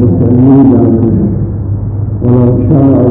تسلي لكم ولو شاء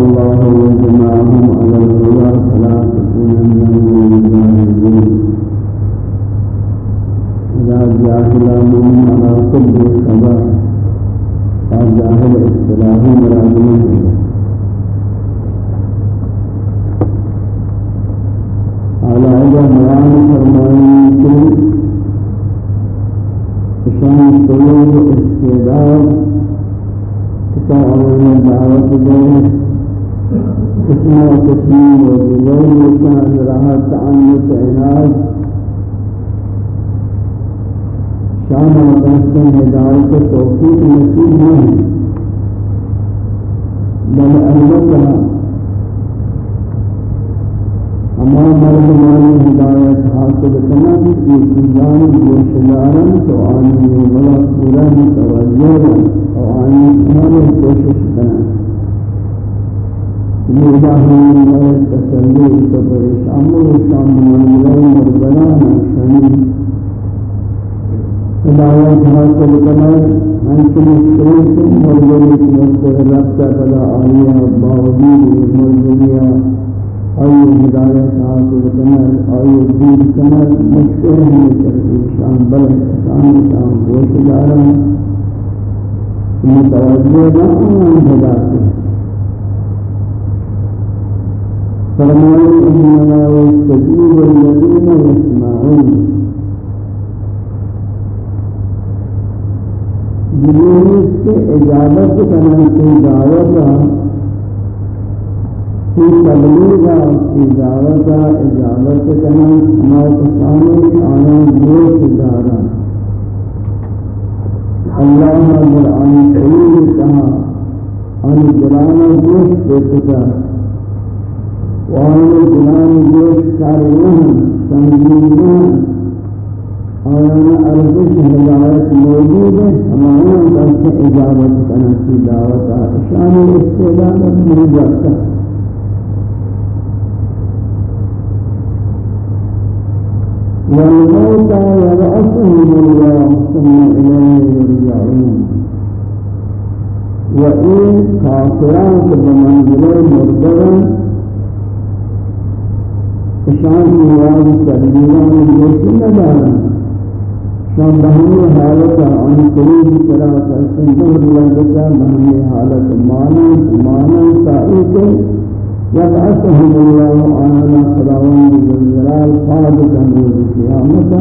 صادقا يوم القيامة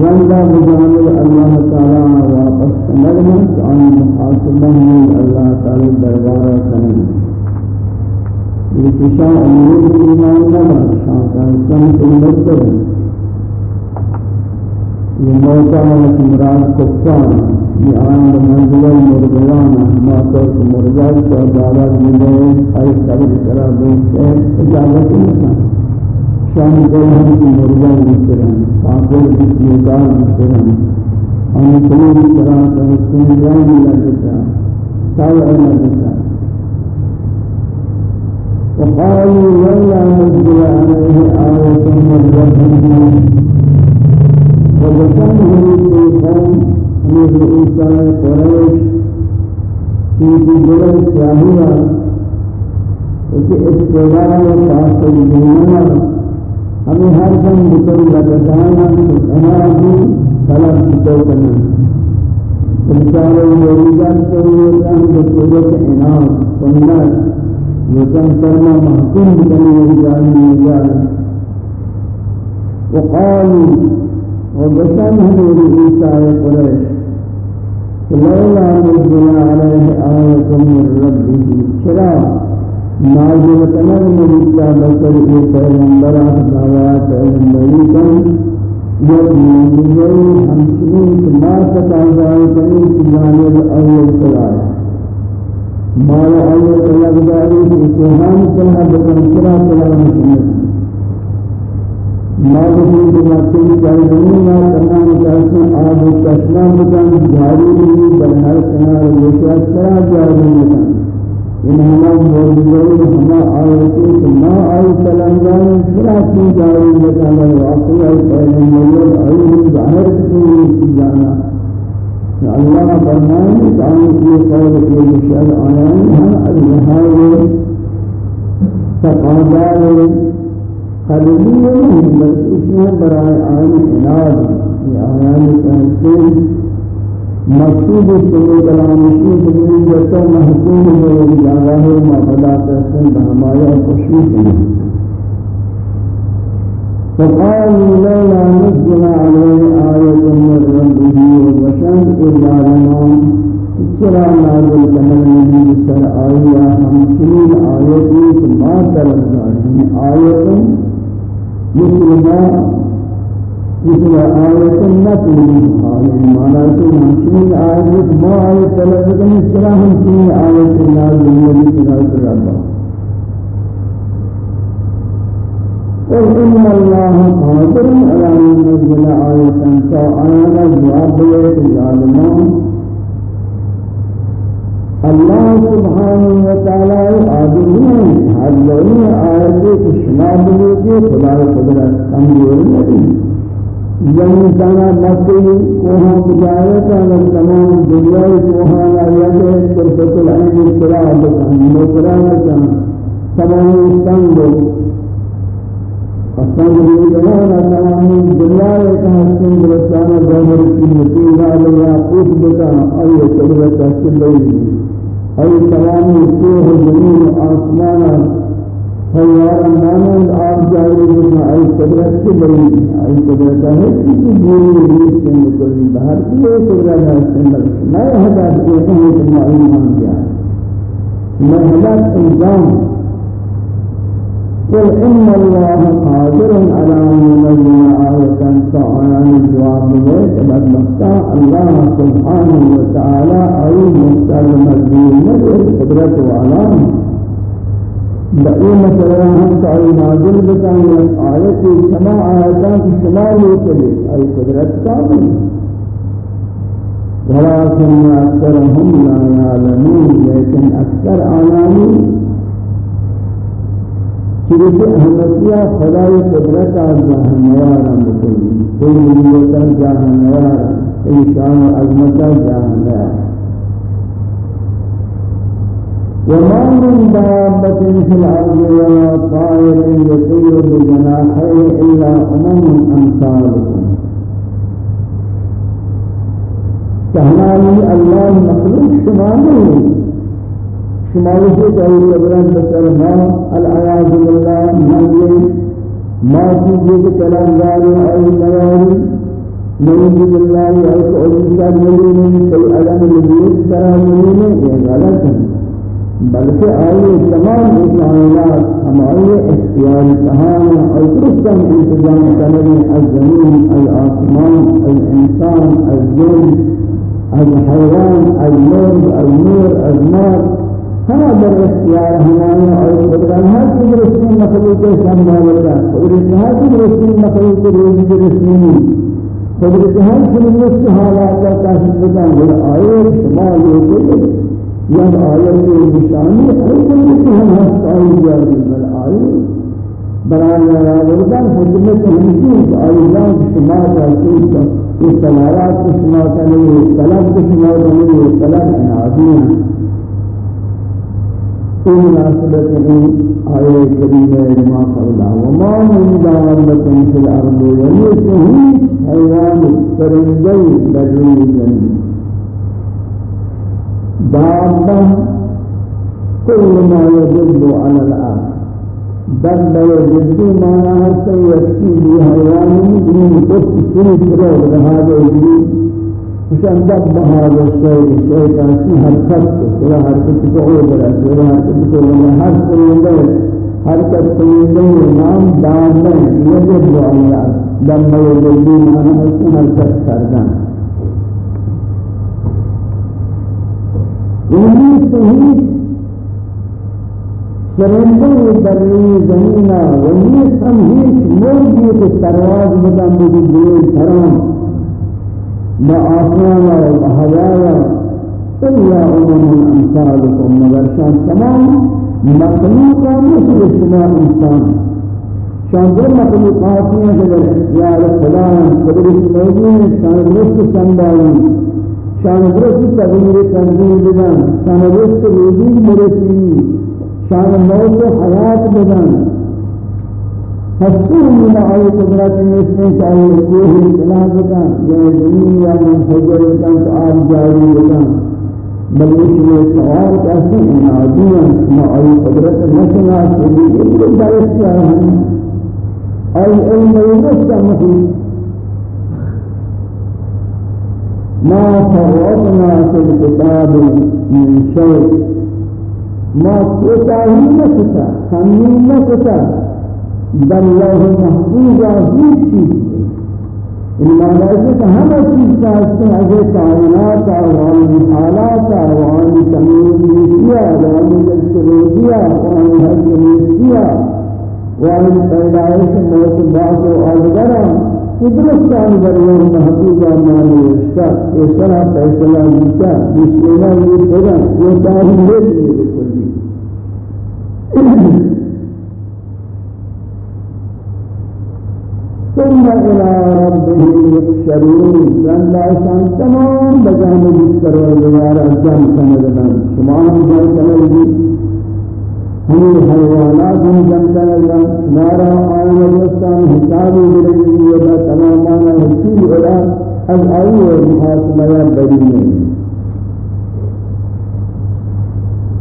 وعند بجانب الله تعالى واپس مدمن عن محاسبه الله تعالى دربارا کنن یہ امور ایمان نہ شان کا سن موتا مراد کفار آن منزل مرغلان ما ترك مرغال فدارا جنده اي سبب سرا بيسه اجازت نکن شان دلهم کی مرغال بسرن کافر بسمیدار بسرن ان کلور سرا تنسون جان لگتا تاوع لگتا وقالوا ولا نزل عليه آية من ربه هذه القوم من رؤوساء قريش في جبل سياهية وفي استدار وفاصل جنونا ہمیں ہر دم بکر لگتانا اناجی طلب کتوکنا بچارے موریدان سرویتان بطورت انام کنات وكان فرما محكوم بني رجال وقالوا وبشان هدور عيسى قريش لولا نزل عليه آية من ربه شرا نازل تمر ملتا بسر اي پیغمبر دعوات پیغمبری يبني بجوي همشنين ما تتعزائي كنين جانب أول سلايا ما أول سلايا داري في كهان سلايا بكم سلايا سلايا مشنين مالکی بماتی جائزنی ما تمام جاسم آب و تشنام بکن جاری بھی بلہر کنار وشوات سرا جاری بکن إنهما موجودين هما آياتي ما آي سلامدان سلاسي جاري لكان الواقع فإن مولد علم ظاهر في جانا. الله فرمائے تعالی کی قول کے مشعل آیان ہیں الہائے تقاضائے خلقی ہیں بلکہ اس میں برائے آیان اناد یہ آیان تنسل مقصود سنو کلامشی بنی جتا محکوم ہے جاگہ ما بدا تحسن بہمایا خوشی فقالوا لولا نزل عليه آية من ربه وبشر إلا لنا چرا نازل کرنے میں سر آیا ہم چنین آیتی ما داریں آیت مثل ما مثل آية نتلي آية معنى سنة چنین آیت ما آیت طلب کرنے چرا ہم چنین آیت نازل نبی صلی اللہ قل إن الله قادر على أن ينزل آية فآية جواب الظالمون الله سبحانه وتعالى آدمی ہر لوگ آیت کو شما بلو کے خدا قدرت کمزور نہیں یہ انسان مکی وہاں بجائے تھا لوگ تمام دنیا کو وہاں آیا تھے پر پتل عین کرا بکن مکرا تھا تمام سنگ اسنگ بھی جنا تمام دنیا کا سنگ رسانا جوہر کی نتیجہ لیا پوت بکا اے تبرت سنگ اے تمام کوہ زمین آسمان فالله أمانا الآب جاهل بسنا أي قدرت کے بری أي قدرت ہے؟ کہ جیل ریس سے مکلی باہر کی یہ قدرت ہے استعمال میں حداد کو ہوں تو معلوم کیا میں حداد انجام قل إن الله قادر على أن ينزل آية فعلان الجواب ليس بل مفتاح الله سبحانه وتعالى أي مستر مدين من قدرته وعلامه لئن مثلا ہم تعالی نازل بتائیں آیت سما آیتان کی سما لے چلے ای قدرت کا نہیں بھلا سمنا اکثر ہم لا یعلمون لیکن اکثر آنانی. چلتے احمدیہ خدای قدرت آزا ہمیارا مکلی کوئی ملیتا جاہمیارا کوئی شان عظمتا جاہمیارا وما من دابة في الأرض ولا طائر يطير بجناحيه إلا أمم أمثالكم. تهنالي الله مخلوق شمالي شمالي في تقول إبراهيم بسر ما العياذ بالله مالي ما تجيب كلام داري أو مراري نعوذ بالله أو أعوذ بالله من أي ألم الذي ترى يا غلط بلکہ آئیے تمام اسلامات ہمارے اختیار تہان اور درستم انتظام کرنے الزمین الآسمان الانسان الجن الحيوان المرض النور النار ہما در اختیار ہمارے اور قدران ہر کی درستی مخلوق سنبھالتا قدرت ہر درستی مخلوق روزی درستی قدرت ہر کی درستی حالات کا کاشف بکن اور آئے شما یہ یاد آیت نشانی ہر کوئی کہ ہم ہستائی جاری بل آئی بران را وردان کی ہمشیز آئی جان شما کا سوچا یہ سلارات کو شما کا نہیں ہے طلب کو شما کا نہیں ہے طلب انعادی ہیں۔ تو مناسبت ہی آئے کریمہ ما قولا وما من دعوتن فی الأرض یعنی کہ ہی حیوان پرندے لجوی جنبی دابة كل ما يدل على الأرض دابة يدل ما سيأتي بهوان من تفسير فرود هذا الجديد وشان دابة هذا الشيء شيء كان فيها الخط ولا حركة تعود ولا حركة تعود ولا حركة حركة تعود نام دابة يدل على الأرض دابة يدل ما سيأتي بهوان من یعنی صحیح سرندر برنی زمینہ ولی ہم ہیچ مرگی کے پرواز بدن بدی دیل ترام با آسانا و حیالا الا امم امثالکم مگر شان تمام مخلوقا مثل شما انسان شان در مخلوقاتی ہیں کہ در اختیار خدا قدرت موجود ہیں شان درست سندائی شان درست تغییر تنظیم بدن شان درست روزی مرسی شان موت حیات بدن حسون من آئی قدرت نسبیں چاہیے کوئی اطلاع بدن جائے زمین یا منفجر بدن تو آب جاری بدن بل یہ سوال کیسے انادیاں ما ای قدرت نشنا کہ یہ درس کیا ہے ای علم المستمحی ما فرطنا في الكتاب من شيء. ما کوتاہی نہ کتا کمی نہ کتا بل لوح محفوظہ ہی چیز. الملائكة هم چیز هستن از کائنات و حالات و تمیزیه و جسروزیه و حسنیسیه و پیدایش موت و آدگران. قدرتان در یوم محبوبہ مالی اشتا ایسرا فیصلہ دیتا بسم اللہ یہ خدا یہ تاہی لے لیے ثم إلى ربهم يحشرون لا شان تمام بجانب السرور الجن كندنا شمعهم جن كندنا هم الحيوانات هم جن كندنا شمارا آيان الرسان حسابي برجي ودا تماما هسي ودا از آئیے محاسبہ بدینه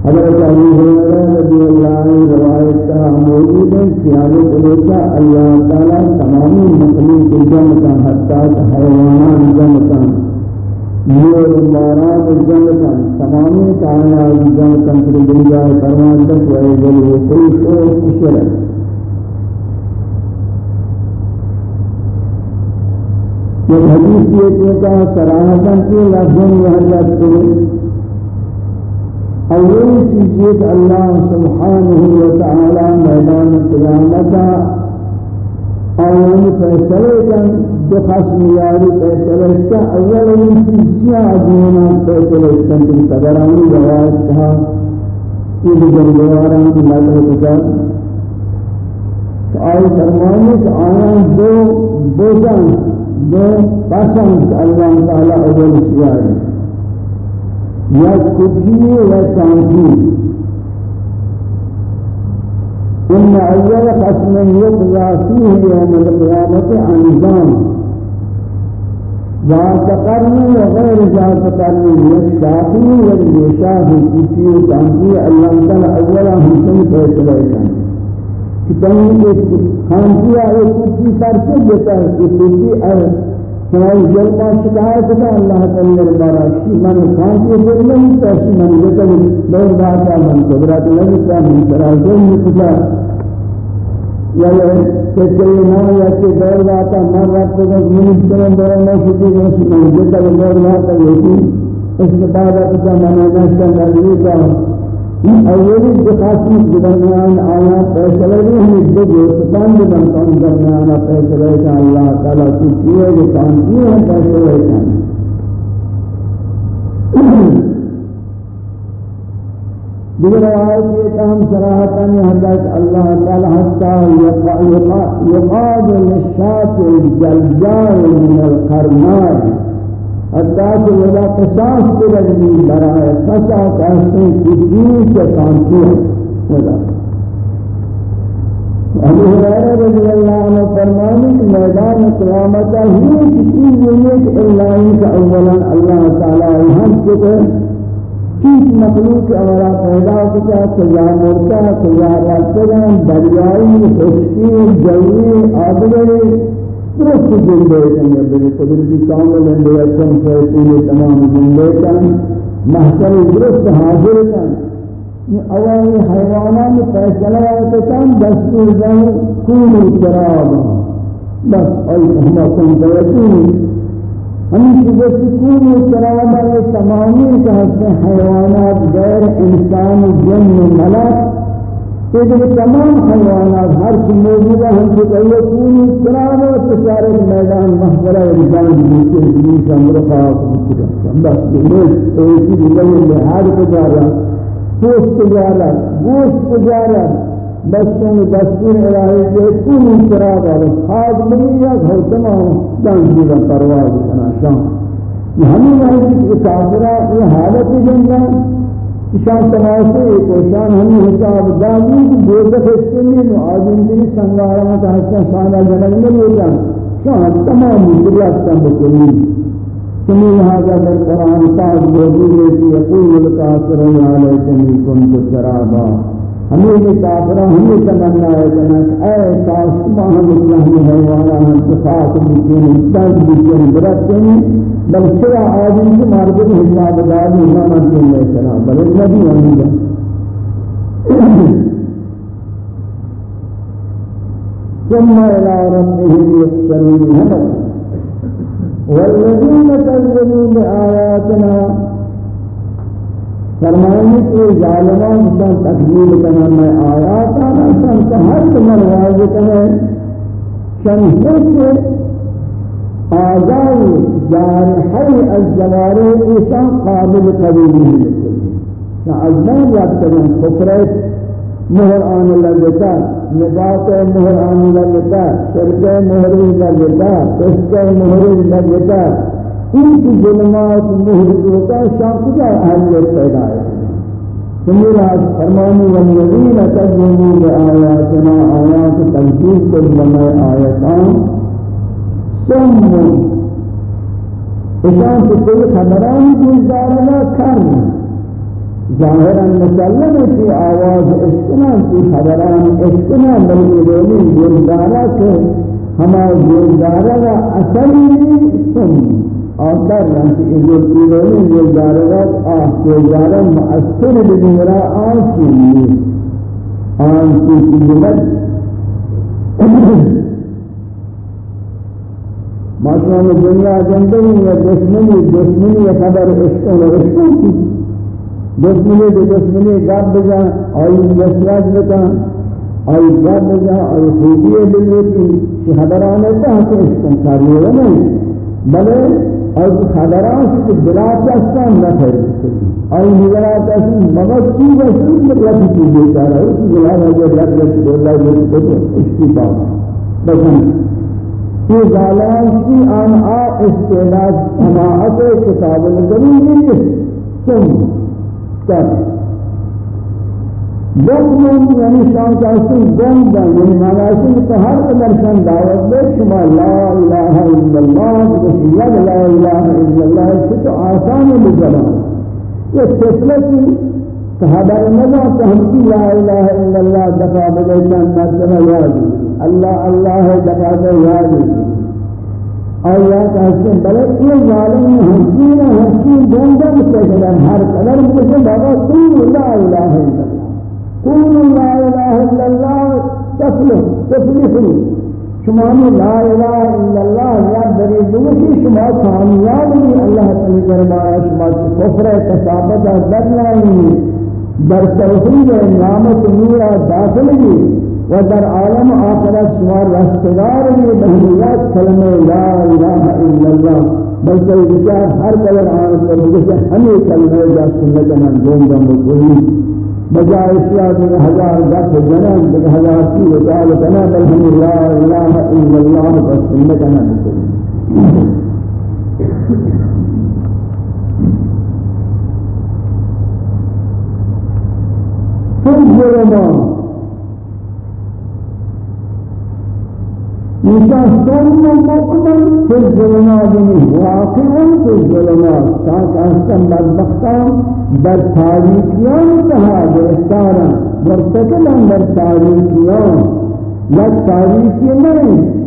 حضرت ابو هريره رضي الله عنه روایت کا موجود ہے قیامت روزہ اللہ تعالی تمام مخلوق کا حتی حیوانات کا نور جمع کا تمام جمع کا پھر دنیا فرمان تک وہ بل کوئی شو خوشر یہ حدیث یہ کہ صراحتاً کہ لفظوں میں حضرت اول چیز اللہ سبحانہ وتعالی میدان قیامت اول فیصلے کن دو خصم یاری فیصلے کا اول چیز کیا دینا فیصلے کن تم قدرانی روایت کہا یہ جنگواران کی مدد کا آئی فرمانے کہ آیا دو بوزن دو پسند اللہ تعالی اول سیاری یا کفی و تانکی إن أول قسم يقضى فيه يوم القيامة عن نظام ذات قرن وغير ذات قرن يشافي واليشافي كفي وتانكي الله تعالى أولا حسن فيصلة كان كتنين خانتي آئے کفی پر ہے کہ سوائی جلما شکایت کا اللہ تعالی بارکشی من خانتی نہیں تیسی من یکل دور باتا من قدرت لگتا من سرازل مکتا یا کچھلی نا یا کہ دور باتا من رب کو من سرم دور میں شکی من یکل دور باتا یکی استفادہ کتا من نشتا نزلی کا اولی دخاسم درمیان آیا فیصلہ بھی ہمیں دو دوستان بدن کن درمیان فیصلہ کا اللہ تعالیٰ کی کیے جو کام کیے ہیں فیصلہ کا دیگر آیت یہ کہ ہم صراحتاً حضرت اللہ تعالیٰ حتی یقاد للشاة الجلجار من القرنار حتى کہ ولا قصاص کے لگی برائے قصا کیسے کجی کے کام کیا ولا. ابو ہریرہ رضی اللہ عنہ فرمانے کہ میدان قیامت ہی کسی نہیں کہ اللہ کا اولا اللہ تعالی ہم کے چیز مخلوق اولا پیدا ہوتا کیا مرتا کیا راتگاں دریائی خشکی جوی آبگری درست زندے کرنے بری قدرتی کامل اندے اکم فیصلی تمام زندے کن محسن درست حاضر کن اوائی حیوانان فیصلہ آتکان دستور ظاہر کون ترابا بس آی إحنا کن دیتونی ہمیشہ دست کون ترابا یہ تمامی کہ حیوانات غیر انسان جن ملک کہ تمام حیوانات ہر چیز موجود ہیں جو کہ پوری طرح و تشارت میدان محضرہ انسان نیچے نیچے امرفا بس یہ ایک چیز نہیں ہر گزارا پوست گزارا گوشت گزارا بسوں دستور الہی کے پوری طرح و اصحاب منیا گھر تمام جان جیوا پرواز کرنا یہ ہمیں ہے کہ کافرہ یہ حالت جنگان شان تماشے کو شان ہم حساب دادی دو دفعہ سنی نو آدم دی سنگارا کا حسن شان جنگ میں ہوتا شان تمام مدرات تم بکلی سمی هذا القرآن پاک موجود ہے کہ یقول الکافر علیکم کنت سرابا ہمیں یہ کافرہ ہمیں تمنا ہے کہ اے کاش ما ہم اللہ میں ہے وأنا ہم صفات مکین تاج مکین برتیں بل چرا آدم سے مردم حساب داد محمد علیہ السلام. بل نبی وحید ثم إلى ربهم يحشرون والذين كذبوا بآياتنا فرمائیں کہ ظالمان شان تکذیب کرنا میں آیات آنا شان ہر من واضح کرے شان ہر آزائی جارحی از جواره ایشان قابل قبولی که از بین یافتن کفرت مهر آن لگتا نبات مهر آن لگتا شرک مهر لگتا فسق مهر لگتا این چی ظلمات مهر ہوتا شان کجا اهلیت پیدا ہے. سمیرا فرمانی والذین تجمعوا بآیاتنا آیات تنزیل کل لما آیتان. سمون اشان تقول خبران جزدارنا کن ظاهران مسلم کی آواز اشکنا کی خبران اشکنا بلکہ دونی جزدارا کے ہما جزدارا کا اصل بھی سم آخر یعنی ایزل کی دونی جزدارا کا آہ مؤثر بجمرا آن چیز آن ماشوان دنیا زندگی یا دشمنی دشمنی یا خبر عشق و کی۔ دشمنی دو دشمنی گاب بجا، آئی مسراج بتا آئی گاب بجا، آئی خوبی دلیتی شی خبران ایتا ہے کہ عشق کاری ہو نہیں۔ بلے اور خبران سے بلا چاستان نہ خیر آئی نگرات ایسی مگر چیز ایسی مطلب چیز دیتا رہا ہے۔ اس کی جلال ہے جو لگ لگ دولا جو اس کی بات۔ بسن یہ ظالمان کی آن آ استعداد سماعت کتاب الکریم نیست. سن. کر. گم یعنی شان کا سن گم دا یعنی معنی تو ہر قدر شان دعوت دے شما لا الہ الا اللہ وشیاد لا الہ الا اللہ تو آسان بجلال یہ فیصلہ کی صحابہ نظر تحمکی لا الہ الا اللہ دفع بجلال مرتبہ یاد اللہ اللہ دفع یاد اور آیا کہتے بلے یہ ظالم حسین ہنچین ہنچین دونگا مستقلن ہر قدر مجھے بابا قول لا الہ الا اللہ۔ قول لا الہ الا اللہ تفلح تفلحوا شمانی لا الہ الا اللہ، یا بری دوشی شما کامیاب بھی اللہ تعالی دربارہ شما کفر تصابت بدلائی در توحید نعمت نورا داخل بھی و در عالم آخرت شما رستگار میں بہنیات کلمہ لا الہ الا اللہ بلکہ بچار ہر قدر آن جیسے ہمیں کلمہ جا سنت من دون دم بکلی بجائے اشیاء میں ہزار دس جنان دیکھ ہزار کی وجال کنا بل ہم لا الہ الا اللہ بس سنت من بکلی ثم موسى صوم مؤمن في الظلمات واقع في الظلمات تاك أحسن بدبختان بالتاريخيان تها برستارا مرتكلا بالتاريخيان لا تاريخي نہیں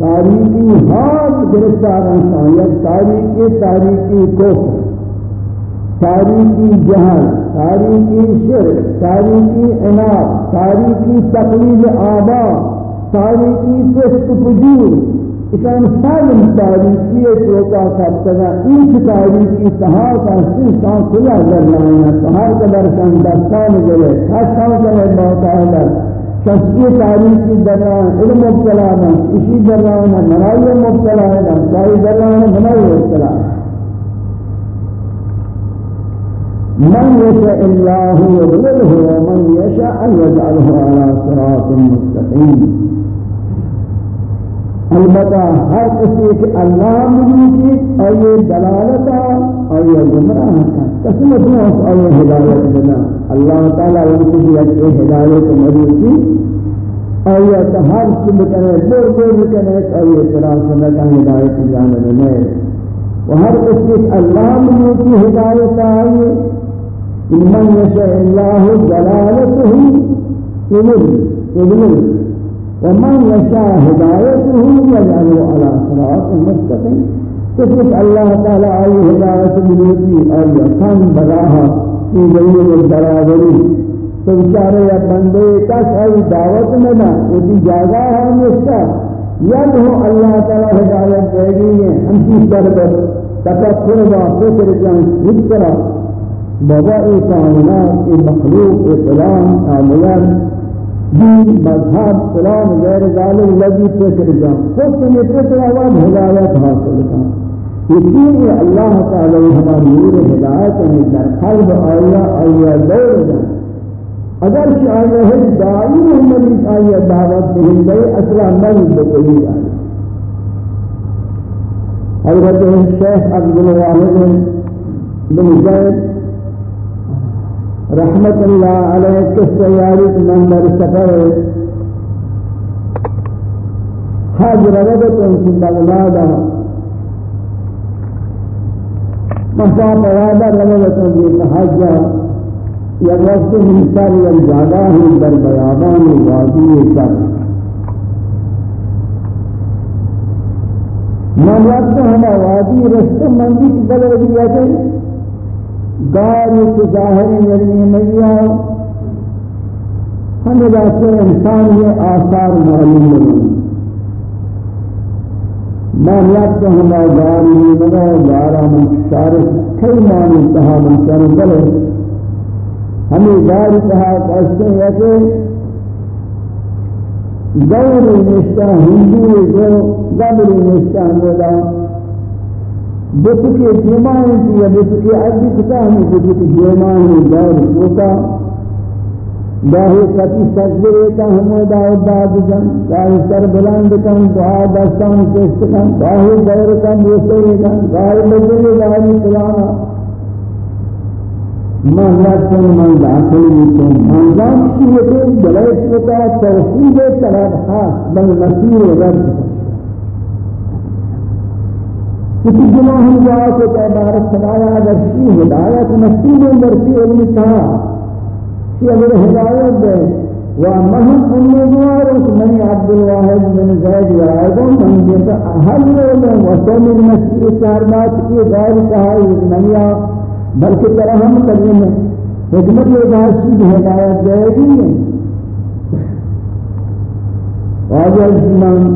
تاریخی ہاتھ گرفتار انسان یا تاریخی تاریخی کفر تاریخی جہل تاریخی شرک تاریخی انعام تاریخی تقلید آباد تاریکی فسق فجور اشان سالم تاریخی توقع کرتنا این تاریخی تها کسی شان کلا در لانا تها کدر شان دستان جلے خاصان جلے باتا ہے شخصی تاریخی در علم مبتلا ہے اسی در لانا منائی مبتلا ہے سائی در لانا منائی مبتلا من يشاء الله يضلله ومن يشاء أن يجعله على صراط مستقيم البتہ ہر کسی کے اللہ مجھے اور یہ دلالتا اور یہ گمراہ قسم اپنا اور یہ ہدایت دینا اللہ تعالیٰ ان کی اچھے ہدایت مجھے کی۔ اور یہ ہر چیز کرے دور دور کرے اور یہ اعتراض کرنے کا ہدایت جانے میں وہ ہر کسی کے اللہ مجھے کی ہدایت آئیے من یشاء اللہ دلالت ہی یضل یضل ومن يشاء هدايته يجعله على صراط مستقيم تصف الله تعالى عليه هداية بنيتي أي كان بلاها في جميع البرابري تو بیچارے یا بندے کس ای دعوت میں نہ اسی جگہ ہے ہمیشہ ید ہو اللہ تعالی ہدایت دے گی ہے، ہم کی سر پر تفکر و فکر جان اس طرح بابا ای کائنات ای مخلوق ای کلام عاملات دین مذہب فلان غیر ذالک لگی فکر جان۔ خود سے یہ فکر آواز ہدایت حاصل کا اسی اللہ تعالی ہماری نور ہدایت میں در قلب آیا آیا دور جان۔ اگر شاید ہے دائی محمد آیا دعوت دہن گئی أصلا نہیں بکلی آئی حضرت شیخ عبدالواحد بن زید رحمت اللہ علیہ کسیارت منبر سفر حج روضت انسی بغدادا مصا پیادا روضت انسی حج یا وقت سر یا جاگا ہی در بیابان وادی سر من وقت ہما وادی رسط مندی کی بلد دیا کے ظاہر یعنی میا ہمیں جاتے انسان یہ آثار معلوم ہوئے میں یاد تو ہم گاری میں لگا گارا من شارف کئی مان انتہا من چر بلے۔ ہمیں گاری کہا کہتے ہیں کہ گور نشتہ ہندو جو گبر نشتہ مولا بتوکی جمعی کی یا بتوکی عدی کتا ہمیں بتوکی جمعی دار ہوتا داہی کتی سجدے تا ہمیں داہی داد جن داہی سر بلند کن دعا دستان چست کن داہی دور کن دوسرے کن داہی لگے داہی کلانا من لکن من داخل بیتون من دام شیئے جلائش ہوتا توحید طرف خاص بل مسیر رب کسی گناہ ہم جاؤ تو کہ بارت خدایا اگر شی ہدایت نصیب اندر سی علمی کہا شی اگر ہدایت دے وَمَهُمْ أُمِّدْوَارُكْ مَنِ عَبْدُ الْوَاحِدْ مِنْ زَيْدِ وَعَيْدُمْ مَنْ جِنْتَ أَحَلْ وَلَمْ وَسَوْمِ الْمَسْجِدِ چاربات کی غیر کہائی منیا بلکہ طرح ہم قدیم ہیں حکمت یہ باشید ہدایت دے دی واجہ اسمان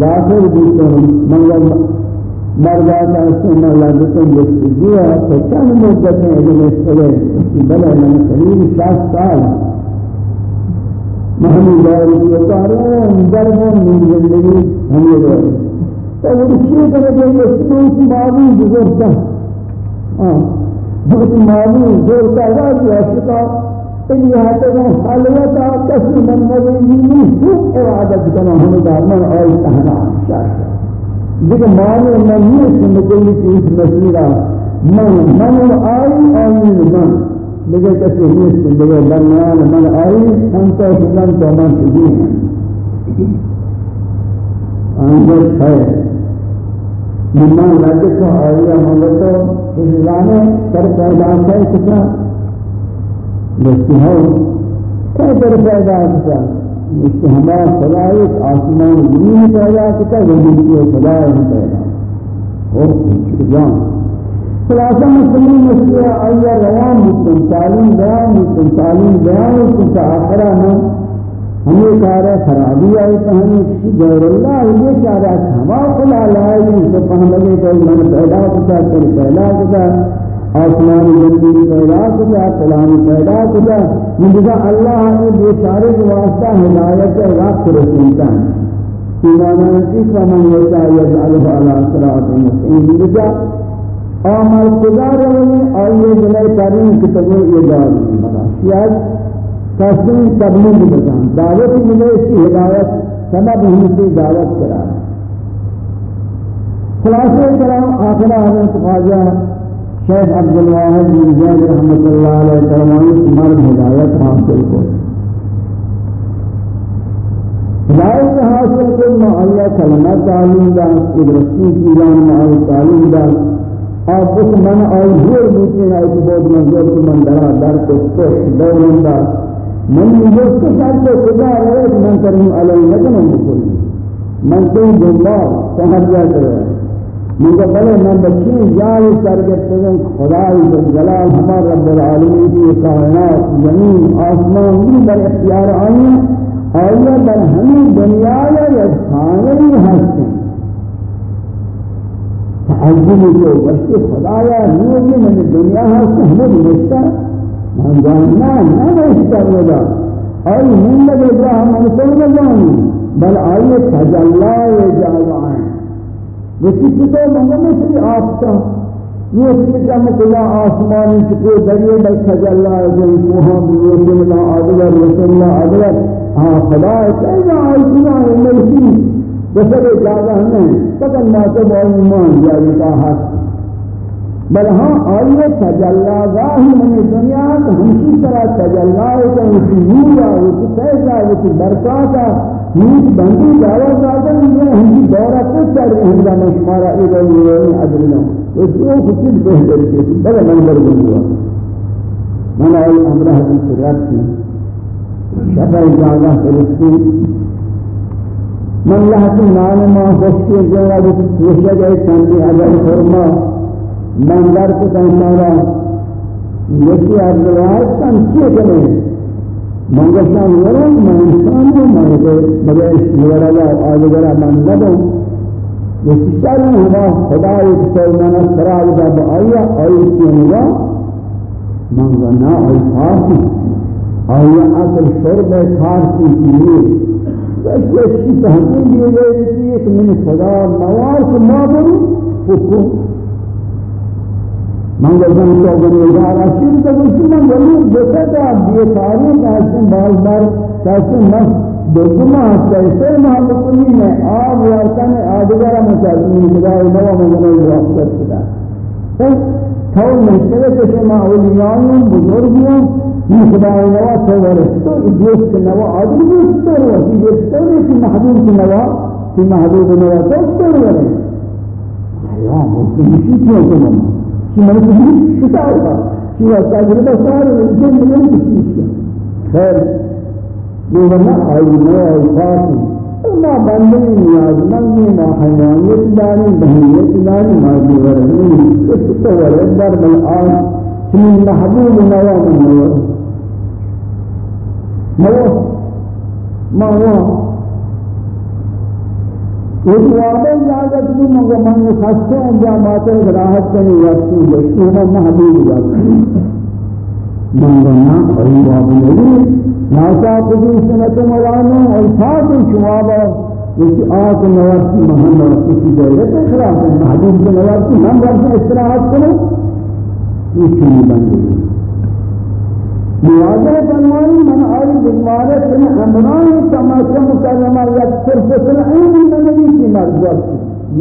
داخل دیتے ہیں منگل مردان اسم مولادتن جستجو ہے تو چند مدت ہیں اگر اس طرح بلے من قریب سات سال. محمی داری کی اتارے ہیں اندر میں من زندگی ہمیں داری تو وہ اچھی طرح کے اسموں کی معلوم گزرتا بہت معلوم گزرتا ہے کہ عشقہ ان یہاں میں کا کسی من مدنی نہیں خوب ارادت کنا ہمیں دارنا اور تہنا شاہد دیگه معنی من نیست مکلی چیز مسیرا من من آئی آئی من. دیگه کسی نیست دیگه درمیان من آئی انت شدن تو من شدی انجر ہے من لگے تو آئی ہم تو. اسلانے کر پیدا ہے کتنا دستی ہو کیا کر پیدا ہے اجتہما خلائق آسمان زمین پیدا کتا وجود کی خلائق پیدا۔ اور جان۔ خلاصہ مسلم مسئلہ آیا روان مستن تعلیم بیان مستن تعلیم بیان مستن تآخرہ ہم ہمیں کہا رہا خرابی آئی تو ہمیں کسی غیر اللہ یہ کہا رہا ہما خلا لائے سے پہن لگے کہ میں نے پیدا کتا تیرے پیدا کتا آسمان زمین پیدا کتا کلام پیدا کتا مجھا اللہ نے بیچارے کے واسطہ ہدایت رات رسولتا ہے۔ ایمانا کی فمن یشاء یجعلہ علی صراط مستقیم بجا عمل خدا رہے آئیے جلائے کریں کہ تبو یہ دار ملا شاید تسلیم تبلیغ بکن دعوت ملے، اس کی ہدایت، سبب ہم سے دعوت کرا۔ خلاصہ کرام آخر حضرت خواجہ شیخ عبد الواحد بن زید رحمۃ اللہ علیہ فرمائے مرد ہدایت حاصل کو ہدایت حاصل کو معالیہ کلمہ تعلیم دا ادرسی چیزان معالی تعلیم دا اور اس من آئی ہور بوتے ہیں ایک بہت منظور کو من درہ در کو خوش دورن دا من يجوز شرط خدا روایت من کریم علیہ نکنم بکلی من کوئی دنبال تحجہ کرے من بلے من بچی جای سرگت کریں خدای جلال ہمار رب العالمین کی کائنات زمین آسمان بھی بر اختیار آئی آئیہ بر ہمیں دنیا یا خانہی ہستے تعجبی کو بشتی خدایا نوگی من دنیا ہستے ہمیں رشتہ من جاننا جا من سن جانی؟ بل آئیے تجلا جاوان یکی کتو محمد سے آفتا یہ کتاب کلا آسمانی کو دریا میں تجلا عزیز محمد رسول اللہ عزیز رسول اللہ عزیز ہاں خدا کیسا آئینا ہے ملکی بسر جاگا ہمیں تکن ماتے بول ایمان جاری کا حق بل ہاں آئیے تجلا گاہ من دنیا ہم کی طرح تجلا ہے کہ اسی نور ہے اسی فیض ہے اسی برکات ہے نیت بندی دعوی داتا ہے ہمشی دورہ کچھ چل رہے ہیں جانا شمارا ایدر نیوانی عدلنا اس کو کچھ بہتر کے بڑا منظر بنوا من آئی امرہ حدیث رب کی شبہ جاگہ فرسکی من لحظ نانما خوشکی جوڑا وشہ جائے چندی عدل فرما. من در کو سن چیه کنه من گفتم ورم من انسان ہوں میں تو بغیر ورلا آدگرا من ندوں یکی شر ہوا خدا ایک سر من سراب دا بآیا آئی من گنا آئی خاصی آئی اصل شرب خاصی چیئے بس یہ چیز تحقیل دیئے گئے کہ من خدا موار کو ما برو فکو من گفتم تو گناهگار اشیم تو گفتی من ولی بسته بیکاری کسی باز بار کسی مس دوما کیسے ما بکنی میں آب ورکن آدگرا مچالی خدای نوا من گناه وقت کدا تو مشکل تو شما اولیاء بزرگیوں یہ خدای نوا تو ورستو ادریس کے نوا آدم دوست تو وسی دوست تو محبوب کے نوا کی محبوب نوا تو تو ورے یا ممکن شيء كذا شيء ما نقول شو تجربة صار الجن من بشيء خير. يومنا أيوة الفاتي ما بندني نياز من ما حيوانية داني بهية داني ما جورني كستور الدار بالآن. شيء محبوب نوام النور نور ما هو؟ ایک وعدہ اجازت بھی مگا من خستے ہیں جا باتیں راحت کرنے جاتی جشنوں میں محبوب جاتی مگا نا بھائی باب نہیں ناسا قدر سنت مولانا الفاظ شواب لیکن آت نوارسی محمد کسی جائے تو خلاف ہے، محبوب سے نوارسی ہم استراحت کرو یہ چیز بندی مواجهة فرمائي من آل بمارة من أمران تماسة مكرمة يكثر فتنعين من نبي کی مرضات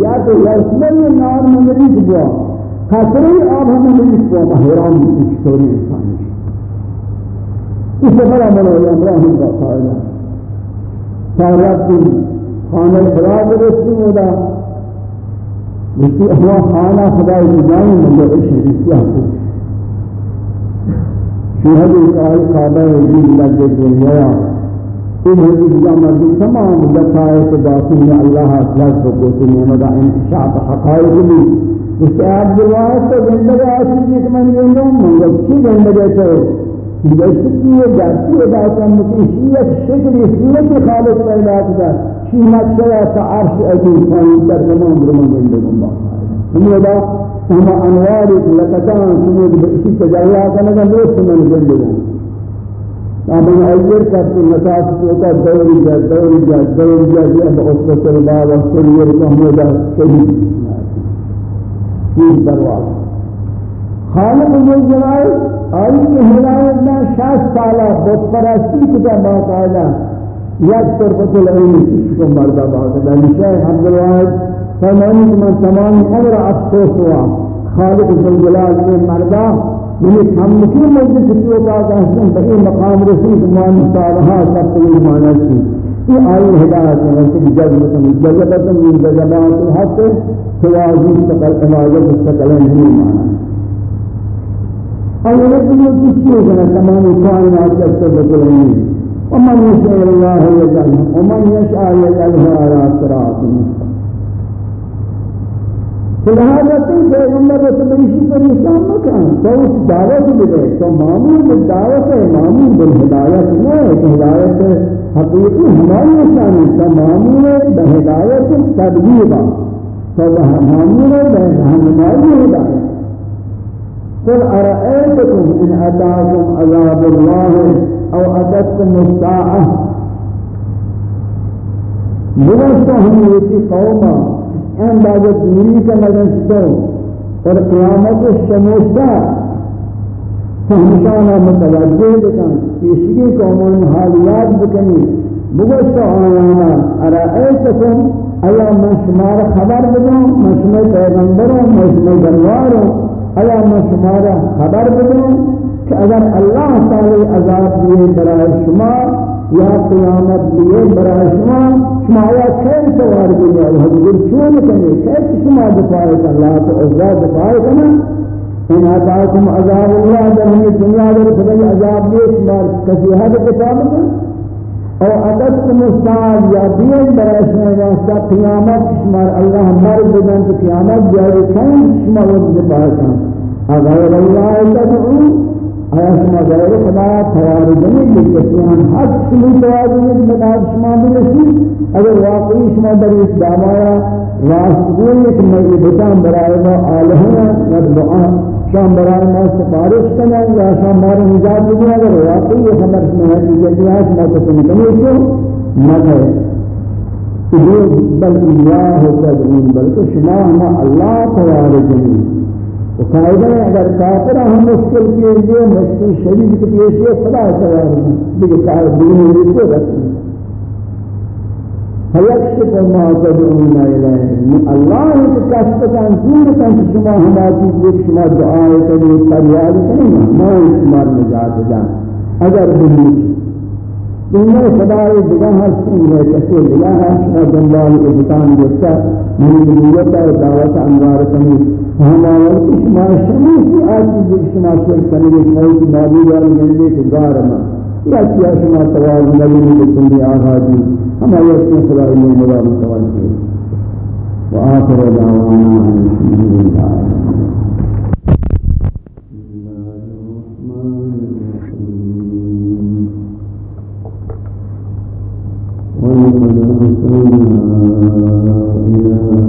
یا تو یسمل نار من کی دعا۔ خطری آب کی دعا حیران کی چطوری انسانی اس سفر عمل ہوئی امران قائلہ تارات کی خانہ خدا برستی مودا لیکن ہوا خانہ خدا کی جانی من جو عشق شهد القائل قابل وجود لك الدنيا إن هذه الجامعة تمام دقائق باطن الله أخلاق بقوت نعمة انتشاء حقائق لي اس عبد الواحد تو زندگی آتی کہ من گندم من گفت چی زندگی تو دشتی یہ جاتی ادا کرنے شیعت شکل صورت خالق پیدا کتا شی نقشہ تا عرش عزیز خانی تر تمام برمان بندگم با ہم ہم انوار لکتان سمود بشی تجایا کنگا دوست من بندگم من أجر كتب المساس توقع دوري جا دوري جا دوري جا جا بأسرة الله وسرير محمد شهيد في درواز خالق الجلال آئی کی ہدایت میں شاید سالہ بت پرستی کتا باقاعدہ. یک طرفت العلم کو مردہ باقاعدہ. نشاہ عبدالواحد فرمانی کہ من تمام عمر افسوس ہوا خالق الجلال کے مردہ یعنی ہم کی مجلس کتو کا کہتے ہیں مقام رسول مان صالحہ سب کو مانا تھی یہ آئی ہدایت ہے کہ جذبتم جذبتم من جذبات الحق توازی سقل عبادت سقل نہیں مانا اور یہ بھی کی چیز ہے تمام کائنات کے سبب ہے ومن يشاء الله يجعل ومن يشاء يجعله على صراط مستقيم فلهذا پیغمبر رسول اللہ پریشان مکان تو اس دعوت دے تو معمول بالدعوت ہے معمول بالہدایت نہ ہے کہ ہدایت حقیقی ہماری شان ہے تو قل أرأيتكم إن أتاكم عذاب الله أو أتتكم الساعة بلستهم يتي قوما ان بعد دوری کا نگشتو اور قیامت الشموشتا فهمشانا متوجه بکن. پیشگی قومان حالیات بکنی. بگشت آیانا ارائیتکم ایا من شمار خبر بدوں من شمار پیغمبروں من شمار درواروں ایا میں شمارا خبر بدوں کہ اگر اللہ تعالی عذاب دیے برائے شما یا قیامت دیے برائے شما شما یا کھیل سوار دنیا حضور چون کنے کیسے شما دفاع کر اللہ تو عزا دفاع کرنا ان آتاکم عذاب اللہ، در ہمیں دنیا در خدای عذاب دیے شما کسی حد کتاب او عدد مستعد یا دین برای شما واسطہ قیامت، شما اللہ مرد بدن تو قیامت جاری کن شما وقت دفاع کن. غير الله تدعو آیا شما غیر خدا توارجنی بکسیان حق شما توارجنی بکار شما برسی اگر واقعی شما در اس دعوایا راستگوی کہ میں یہ بتان برائے ما آلہنا و دعا شام برائے ما سفارش کرنا یا شام بارے نجات دیا اگر واقعی یہ خبر شما ہے کہ جلدی آج ما کسی نکمی چھو مدھے بل اللہ تدعون بلکہ شما ہما اللہ توارجنی وقاعدہ اگر کافر ہم مشکل کے لیے مشکل شدید کے پیش ہے خدا سوال دیکھ کار دین میں کو رکھیں فیکشف ما تدعون الیہ۔ اللہ کے کشف کان دور کان شما ہماری دیکھ شما دعا کریں فریاد کریں ما شما نجات دا اگر دنیا دنیا خدای دیگر هستن ہے کسی دیگر ہے شما دنبال کے دکان دیتا من دنیا دعوت انوار ہما وقت شما شموسی آتی جب شما شرک کنگے شمایت معبود آل گندے کے دارما یا کیا شما توال ملنی بکنی آغا دی ہما یکی خدا اللہ ملا متوال کے وآخر دعوانا الحمد لله ولقد أرسلنا إلى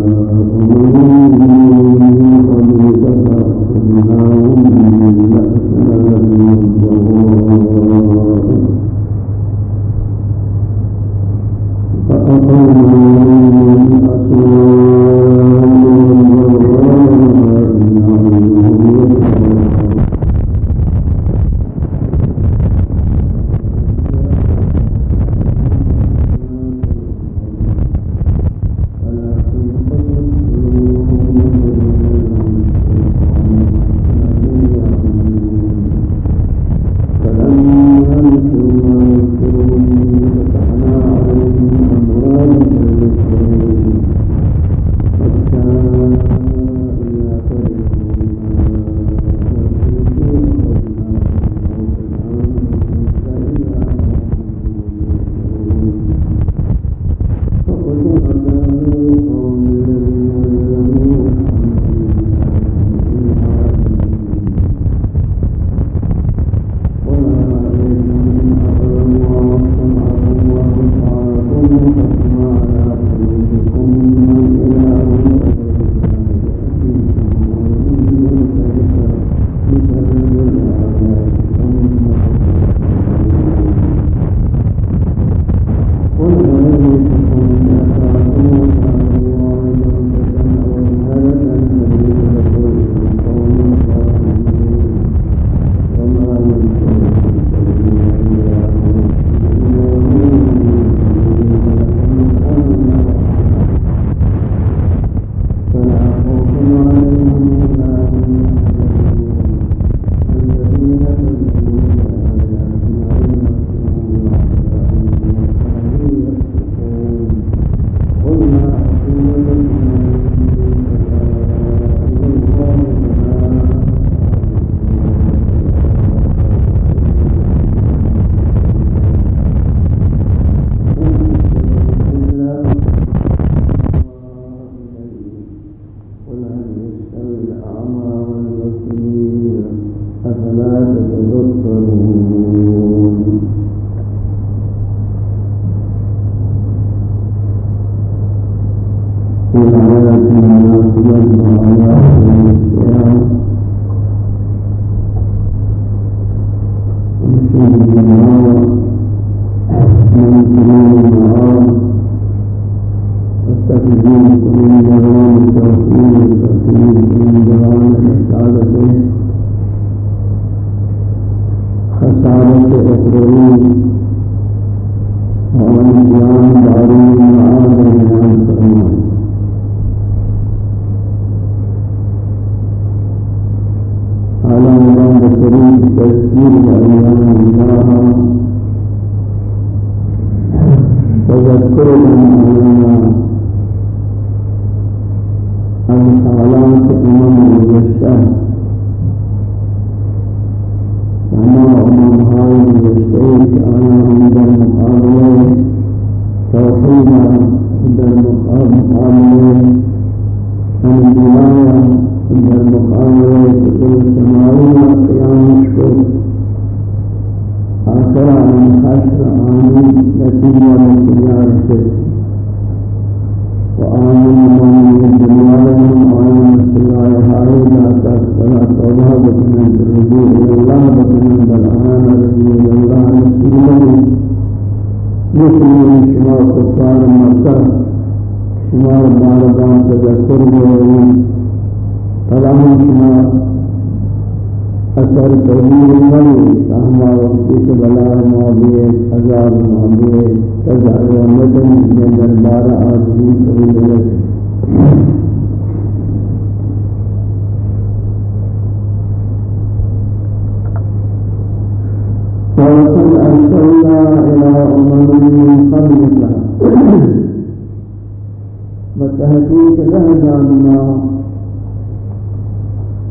وتهديك لهجاننا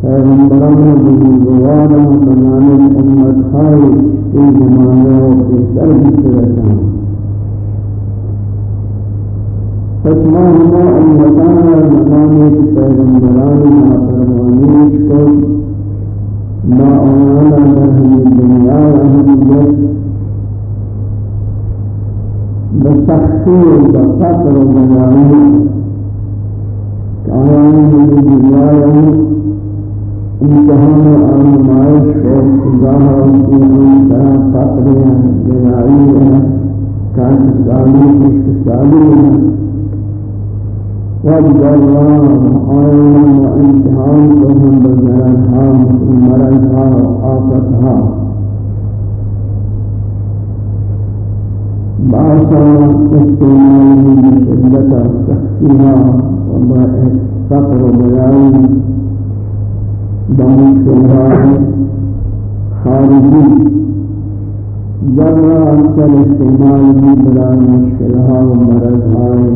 پیغمبران بزرگوارا بنام امت خائی زمانه و في سر بسرتان فاسمع ما امتانا زمانه پیغمبران نافرمانیش کو ما آیانا در ہمی دنیا اهمیت بسختی و بفقر و بنائی امتحان آزمائش اور خداها کی انتہا فقر ہے جنائی ہے کاش سالی کشک سالی ہے والجرام آئین و امتحان کو ہم بزرنها مرضها آفتها بعضا استعمال بشدة سختها وفقر بلائی بمشكلات خارجي ذرا اکثر استعمال بھی بلا مشکلها و مرضهای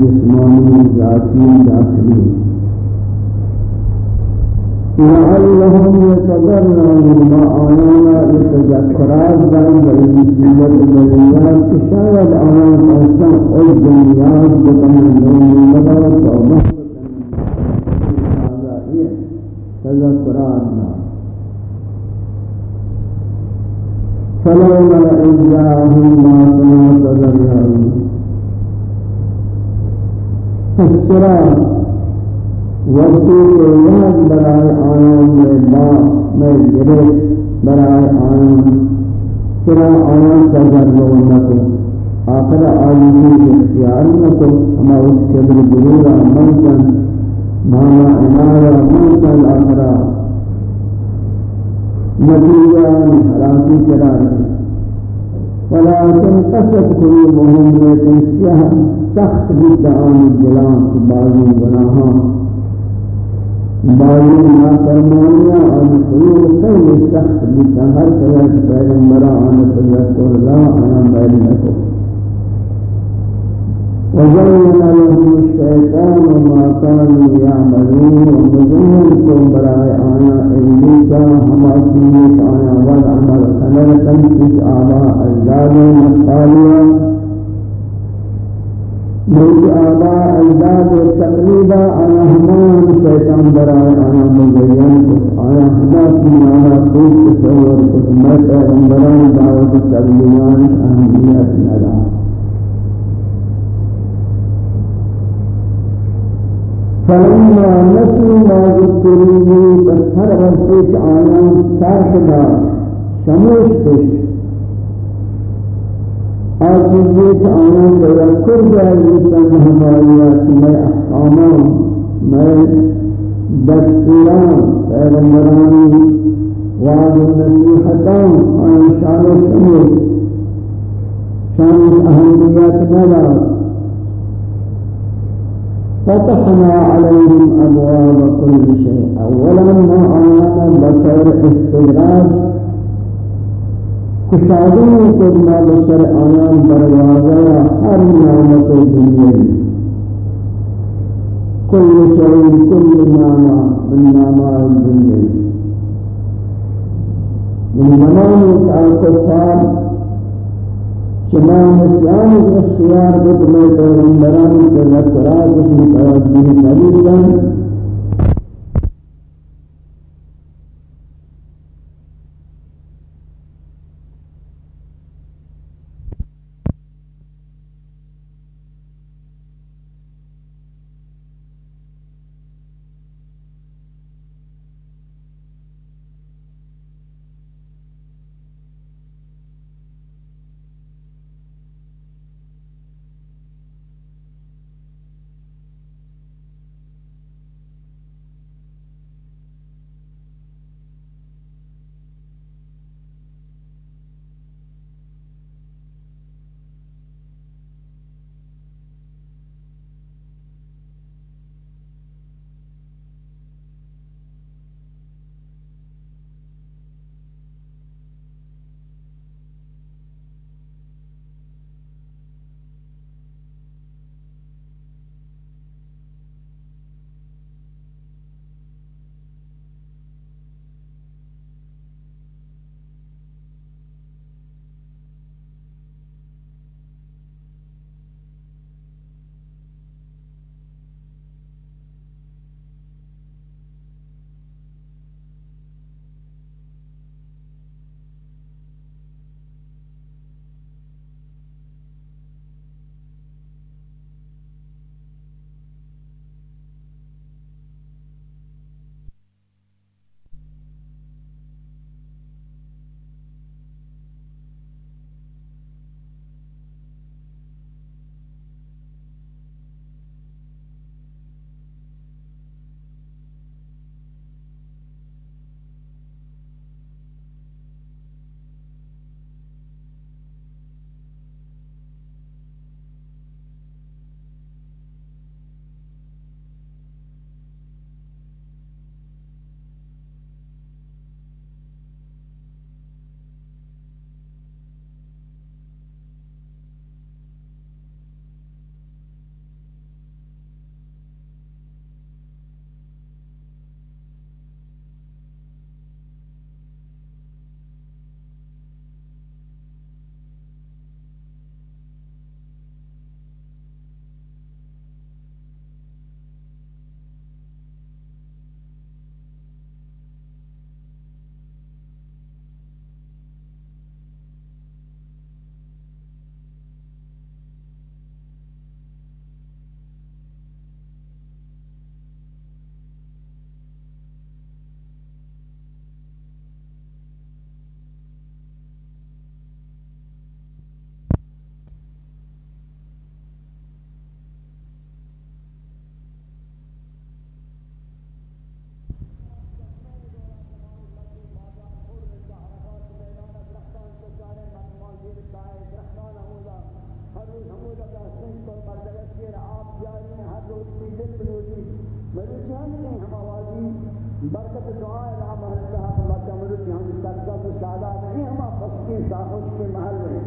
جسمانی ذاتی داخلی لعلهم يتضرعون ما آيانا يتذكرات ذلك بالمسيبة البريات شاید آيان تذكران فلولا إذ جاءهم ما كانوا تذكرون فسرا وقتی کے یاد برائے آیان میں باس میں گرے برائے آیان سرا آیان تذکر نکو آخر آیانی اختیار نکو ہما اس کے در ضرور عمل مانا عناية موسى الآخرة نتيجة حرامي قرار ولكن قصد قلوبهم لكن سيها سخت بالدعان الجلان بعض گناها بعض ما فرمانيا عن قلوب خير سخت بالدهر كذلك پیغمبرا عن تذكر الله أنا بين لكم وزين لهم الشيطان ما كانوا يعملون. ومزينكم براء آية إبليس هما سيئت آية والعمل خلال تنسيس آباء أجداد مقالية ملك آباء أجداد جاری ہیں ہر روز کی دل بنوتی مجھے جان نہیں ہم آوازی، برکت دعا ہے رہا محل صاحب اللہ مکہ مجھے چاہنے سرکہ کو شادہ نہیں ہم آفسکی ساخت کے محل میں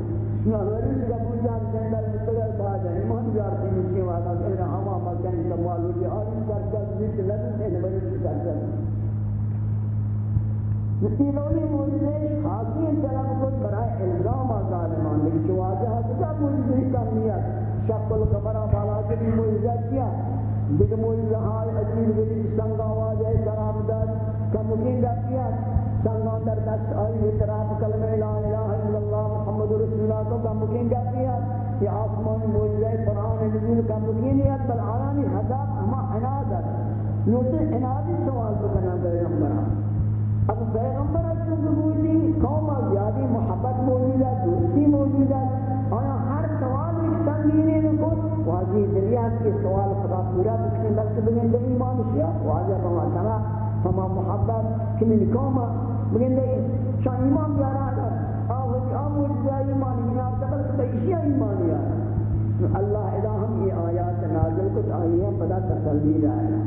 نہ ہری سے قبول جان جنگل مستقل بھا جائیں ایمان جارتی ہے کہ وعدہ کہہ رہا ہم آمکہ ان سموالوں کی آئی سرکہ کی لگن ہے مجھے سرکہ مسیلوی موجزے خاصی طرف کو برائے الزام آزالمان لیکن جو آجہ حضرتہ موجزے کا نیت شکل کمرہ کی کو عزت کیا لیکن وہ رہائی عجیب غریب سنگا واجہ سلام دار کمکین کیا سنگا در دست آئی اعتراف کلمہ لا الہ الا اللہ محمد رسول اللہ کو کمکین کیا یہ آسمان موجزہ قرآن نزول کمکینیت بل عالمی حضاب ہما عنادت نوٹے عنادی سوال بکنا پیغمبران اب پیغمبر اچھا قبولی قوم زیادی محبت موجودہ دوستی موجودہ آیا ہر سوال ایک سنگینے کو واجی دریات کے سوال خدا پورا بکنے بلکہ بگن دے ایمان شیا واجہ بما کنا فما محبت کمن کوما بگن دے شان ایمان بیارا کر آوہی آمور جا ایمان ایمان تبل بیشی ایمان یا جی اللہ ادا ہم یہ آیات نازل کچھ آئیے پدا تسلی رہا ہے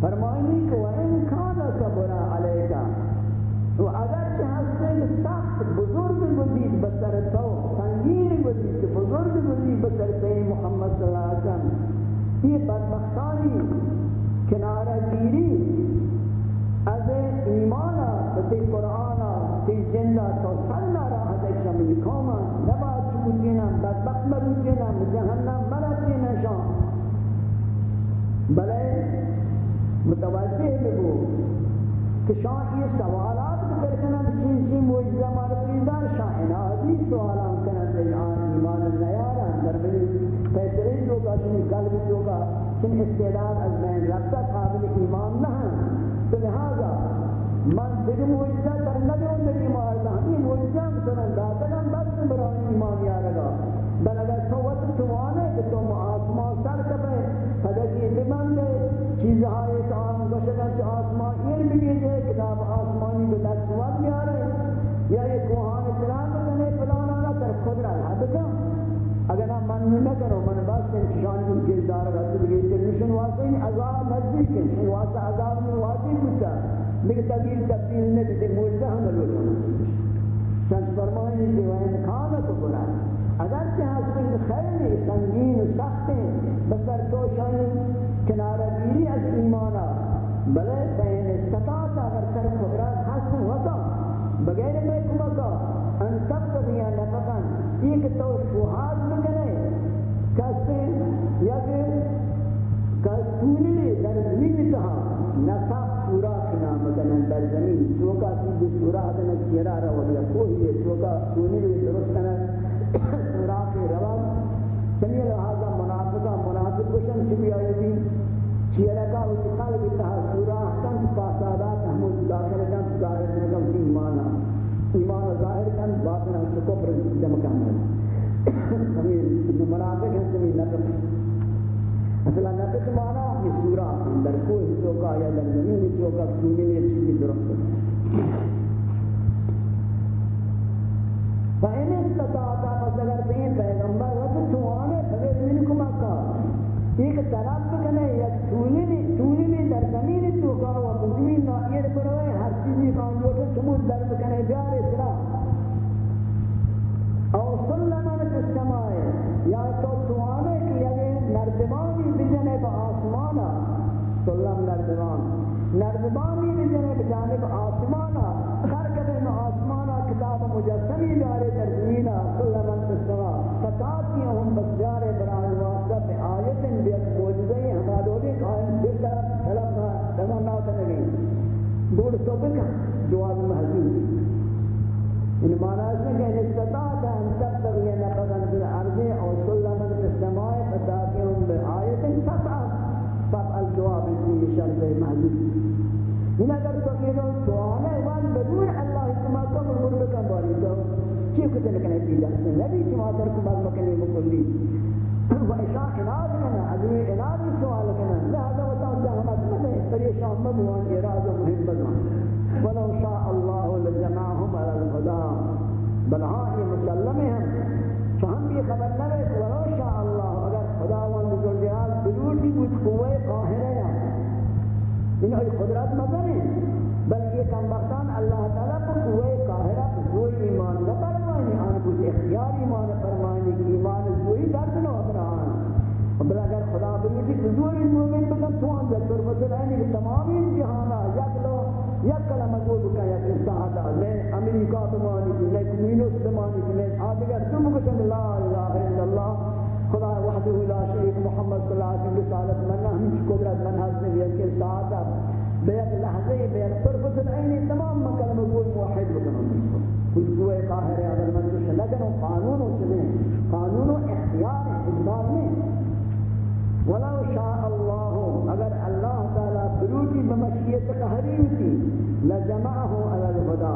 فرمائنی کہ وَإِن كَانَ كَبُرَ عَلَيْكَ تو اگر چه هستن سخت بزرگ بودید بسر تو سنگین بودید که بزرگ بودید بسر محمد صلی اللہ علیہ وسلم، یہ بدبختانی کنارہ گیری، از ایمانا تی قرآنا تی جنہ تو سنہ راہ دیکھا من کوما نبات چکوتینا بدبخت مروتینا جہنم مرتینا شان بلے، متوجہ بگو کہ شان یہ سوالات بکر کنن چین چین موجزہ مرپیدار شان انادی سوالان کنن تے آن ایمان نیارا اندر بھی بہترین لوگ اپنی گلبی لوگ جن استعداد از میں رکھتا قابل ایمان نہ ہیں۔ تو لہذا، من بھی موجزہ پر نبی ان میری معارضہ ہمیں موجزہ ہم سنن دا تکم بس براہ ایمان یارے گا بل اگر تو وقت تو آنے کہ تم آسمان سر کبھے حدقی بمن گئے چیزہ تعمیم نکرو من بس انتشان جن کے دار رسل گئی ترمیشن واسے ہی عذاب نزدی کن. ان واسے عذاب میں واسے ہی بچا لیکن تبیر تبیر نے دیتے موجزہ ہم لوگ ہم سنس فرمائنی کہ وہ انکانا تو برا اگر کہ ہم سنگ خیلی سنگین و سخت ہیں بسر تو شاہی کنارہ گیری از ایمانا. بلے بین استطاعتا اگر سر خبرات حسن ہوتا بغیر میں کمکا ان تب تو دیا لفقا ایک توفیر تجوید تہا نسا پورا کنا مثلا بر زمین. چوکا کی سورا حدن کیرا رہا ہو گیا کوئی یہ چوکا سونی لیے درست کنا سورا کے روا چنی لہذا منافقہ منافق بشن چبی آئے بھی چیرا کا اتقال بھی تہا سورا حدن فاسادات احمد داخل کن ظاہر نگم ایمانا ایمان. ظاہر کن، باطن ہم سے کفر جمع کن. ہمیں منافق ہیں سے بھی نقل اصلا نقش مانا یہ سورا اندر کوئی حصوں یا در زمین حصوں کا سونے میں چیزی درست ہے فَإِنِ اسْتَطَعْتَ فَسَگَرْ بِهِ پیغمبر وقت توانے فَغِرْ مِنْكُمْ اَقَا ایک طرف کنے یک سونے میں در زمین تو و مجمین نائیر پر ہر چیزی کانجوٹ ہے چمود در کنے جارے سرا او سلمان کس سمائے یا تو توانے سلام نردبان. نردبانی بھی جنب جانب آسمانا ہر قدر میں آسمانا کتاب مجسمی دارے در زمینہ سلم انتسوا کیا ہم بس جارے برای واسطہ میں آیت بیت موجزہی ہمارے بھی قائم دل طرف طلب نہ تمنا کرنے دور سوپن کا جواز محضی ان معنی سے کہ استطاعت ہم تب تک یہ من اگر تو یہ لوگ سوال ہے وان بدون اللہ کما کو مرد کا باری تو کی کو تن کنے دی جس نبی جما در کو بعد مکنے بکلی و اشاء عناد کنا ادوی عناد سوال کنا لہذا وتا جہمت میں پریشان مبوان اراد مهم بدوان ولو شاء الله لجمعهم على الهدى بل ها یہ مسلم ہیں فهم بھی خبر نہ ہے ولو شاء الله. اگر خداوند ذو الجلال بدون بھی کچھ قوت قاہرہ انہیں قدرت مگر ہیں بلکہ کم وقتان اللہ تعالیٰ پر بیر لحظے بیر پر بسن عینی تمام مکل مبور موحد بکنوں کی کچھ گوئے قاہر عدل منتوش لگنوں قانونوں چلیں قانونوں اختیار اجبار میں ولو شاء اللہ اگر اللہ تعالی بروجی بمشیت قہرین کی لجمعہو علی الغدا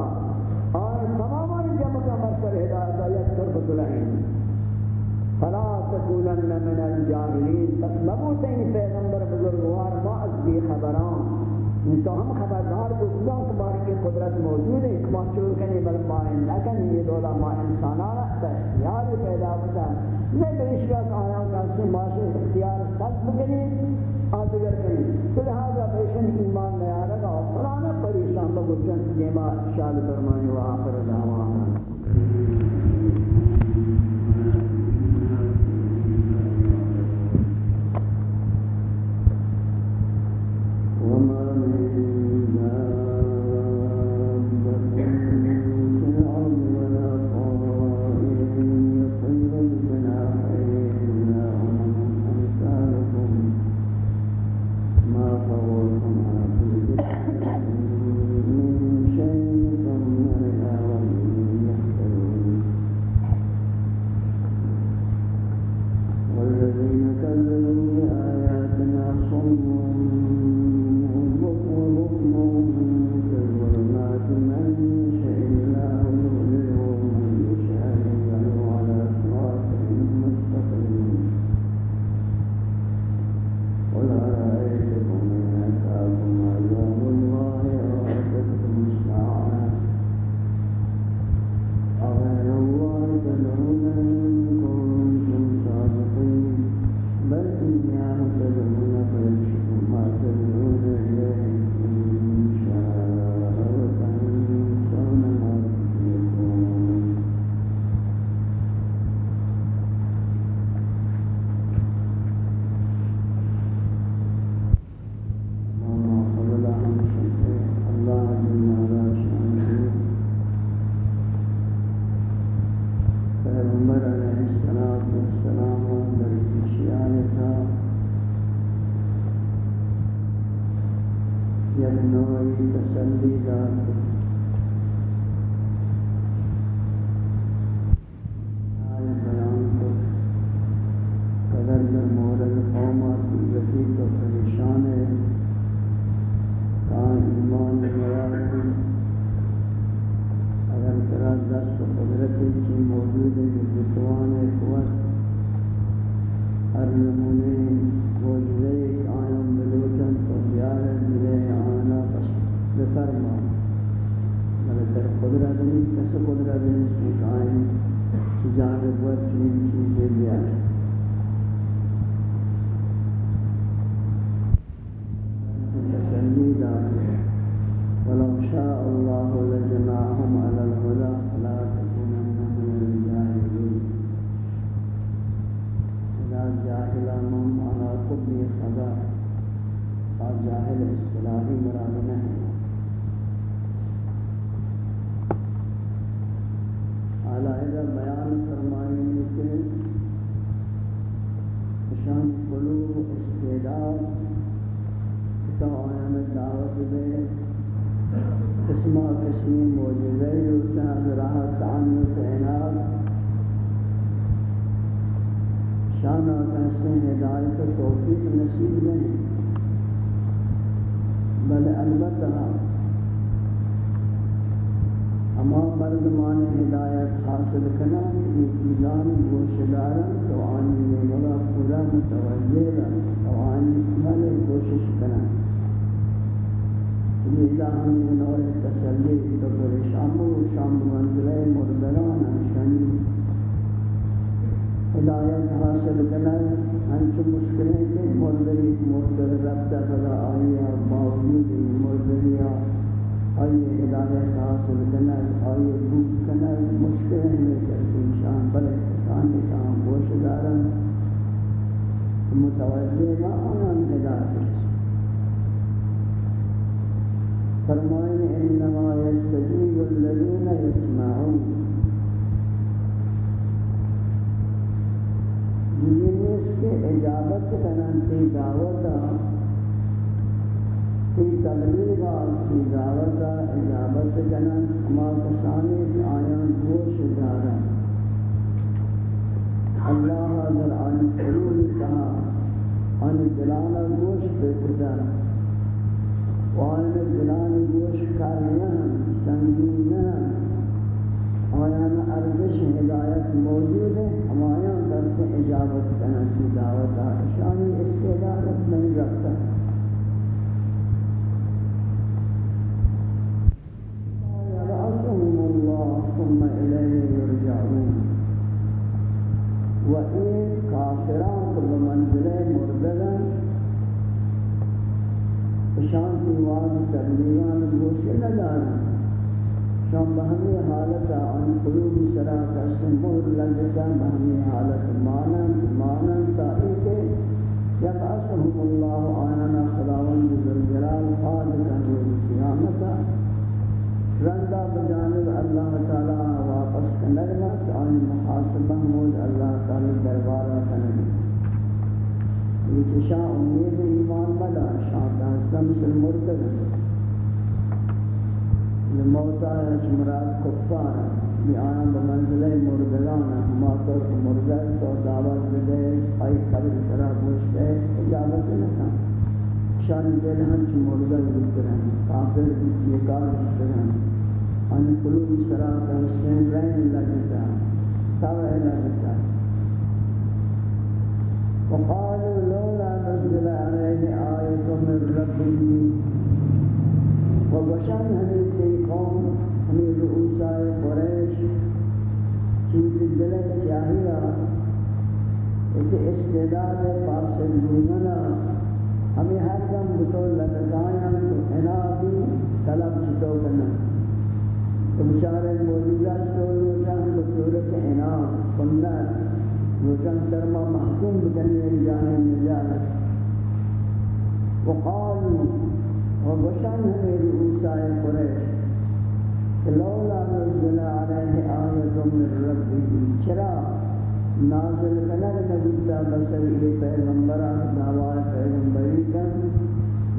آئے تماما جمع کا مرکر ہدایتا یک پر بسن عینی فلا تکولن من الجاہلین بس مبوتیں پیغمبر بزرگوار بعض بھی خبران. یہ تو ہم خبردار کو خدا تبارک کی قدرت موجود ہے کہ چور کرنے بل مائن نہ کرنے یہ دولا ما انسانانا اختیار پیدا ہوتا ہے یہ بریشہ آیا کا سے ماشے اختیار سب بکنی آدگر کریں تو لہذا پیشن ایمان نیا رگا فلانا پریشان بگو. جیما شاد فرمانی و آخر دعوانا جلوی مردگان شنی هدایت حاصل کنند انچه مشکلی که مردگی مردگ رفته بلا آیا باوجود مردگی آیا هدایت حاصل کنند آیا بود کنند مشکل نیست که انسان بلکه انسان کام بوش دارند متوجه ما آنان هدایت فرمائیں انما يستجيب الذين يسمعون جنیس کے اجابت کرن کی دعوتا کی تبلیغ کی دعوتا اجابت کے کرن ما کسانی کی آیان گوش دارا. اللہ حضر آن قلول کہا آن جلالہ گوش بکدارا. قائم بلان گوش کرنا سنگینا آیان ارزش ہدایت موجود ہے ہمارے دست اجابت کرنا کی دعوت آشانی استعدادت نہیں رکھتا الله ثم إليه يرجعون وإن كافرات بمنزله مرددا شان کی واض تبلیغان گوش ندارن شام بہمی حالت آن قلوب سرا کسن مہر لگتا بہمی حالت مانن مانن تاریخ یبعثهم اللہ آننا خداوند ذوالجلال خالقا روز قیامتا رندا بجانب اللہ تعالی واپس کنرنا آن محاسبہ مود اللہ تعالی دربارہ کنرنا انتشاء امید ایمان مدا شاد هستم مثل مرتد لموتا مراد کفار می آیم به منزل مردگان ما تو مرزد تو دعوت بده ای قبل سرا بوشته اجابت نکن شان دل هم چی مرزد بکرن کافر بیتی کار بکرن ان قلوب سرا کنشن رین لگتا سوه لگتا وقالوا لولا نزل عليه آية من ربه. وبشان هذه القوم من رؤوساء قريش. چیز دل سیاہی ایک استعداد فاصل بودنا ہمیں ہر دم بطول لگتائیں تو انابی طلب چطو کرنا؟ تو بچارے موجودہ سور روچان بطورت اناب کنت روشن درما محکوم بکنی ہے جانی نجات وقالوا وبشان ہمیں رؤوسائے قریش لولا نزل علیہ آیت من ربی. چرا؟ نازل کنر نبیتا بسر ایلی پیغمبران دعوائے پیغمبری کن.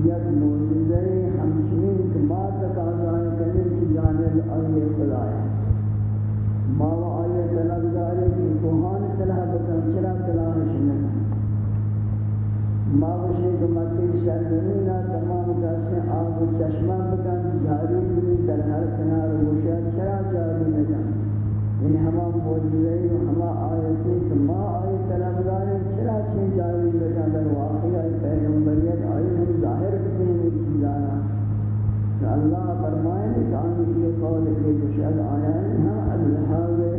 یک موجزہ ہمچنین کہ ما تقاضائے کنر کی جانب آئیے خلائے ما وعا ہے جناب دارے کی کوہان چلا بکن چلا کلام شنن ماوشے کو مکی شہر زمین نا تمام کا سے آب و چشمہ بکن جاری بھی در ہر کنار ہوشا چلا جاری نجان یعنی ہما موجودے ہیں ہما آیتی ما آئی طلب دارے چلا چین جاری بکن در واقعی آئی پیغمبریت آئی ہم ظاہر بکنے کی جانا اللہ فرمائے کہ قانون کے قول کے جو شاد آیا ہے نا الحاضر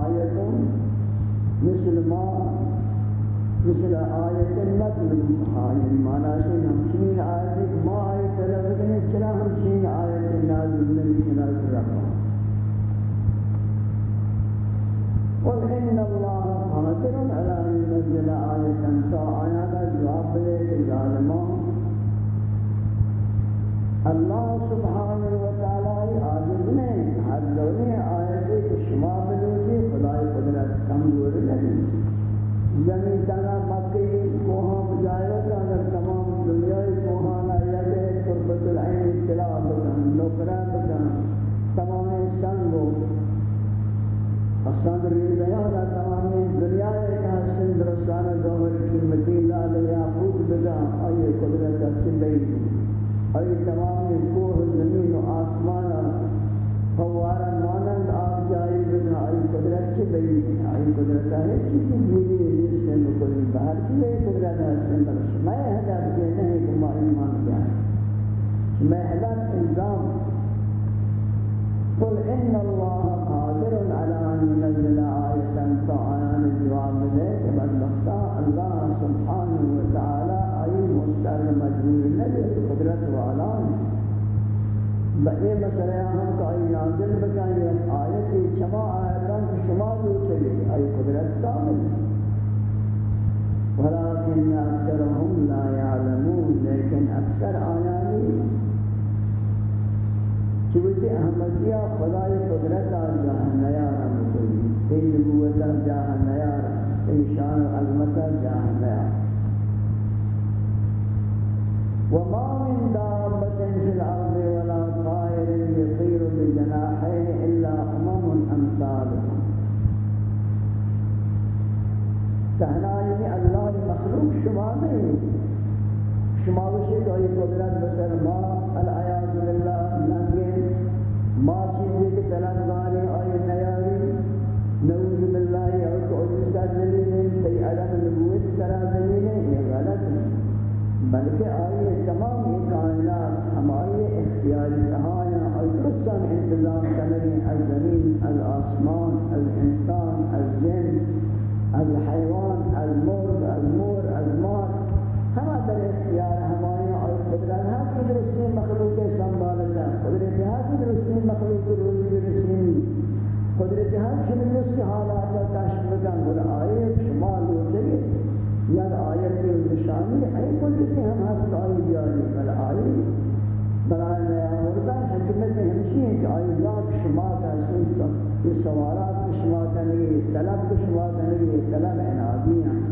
آیتوں مثل ما مثل آية النجم آية معنى شيء همشين آية ما آية تلفزن چرا همشين آية النازل من نازل رفع قل إن الله قادر على أن ينزل آية تا آيات جواب للظالمين اللہ سبحانہ وتعالی عاجز نے ہر دورے آیت برات کن تمام شنگو اصلا دریل دیارا تمام دریایی که هستن درستان دوبر کن مدیل آده یا خود بگا آیه قدرت اچی بید آیه تمام کوه زمین و آسمان فوارا مانند آب جایی بگا آیه قدرت اچی بید آیه قدرت آده چیزی دیلی ایسن بکنی بہر کے لیے قدرت اچی بید میں حدا بگنے ہیں کمائی مانگا ہدف الزام قل إن الله قادر على أن ينزل آية فآيان الجواب ذلك بل الله سبحانه وتعالى أي مستر مجبور النبي قدرت وعلان. بقي مسئلہ ہم کا ای نازل بکائیں آیت شما آیتان کی شما چلی قدرت أكثرهم لا يعلمون لكن أكثر آياني چوتی احمدیہ خدای قدرت آجا ہے نیارا مکلی این نبوت جاه نیار این شان عظمت جاه نیار وما من دابة في الأرض ولا طائر يطير بجناحين إلا أمم أمثالكم تهنا يعني الله مخلوق شما نہیں. شما وشی تو یہ قدرت بسر ما العیاذ بالله نگے ما چیزی کے تلنگانے آئی نیاری نعوذ بالله اور کو عزت دلیل تی علم نبوت سرا دلیل یہ غلط ہے۔ بلکہ آئی تمام یہ کائنات ہماری اختیاری تہایا اور درستان انتظام کرنے الزمین الاسمان الانسان الجن الحيوان المرغ المور المار چی حالات کشف بکن اور آیت، شما و گی یا آیت کی نشانی ہے قدرت ہم ہست آئی بیاری بل آئی. برای نیا مردہ، حکمت ہمشی ہے کہ آئی لاک شما کا سنسا، یہ سوالات شما کنگی طلب کو شما کنگی طلب عنادی ہیں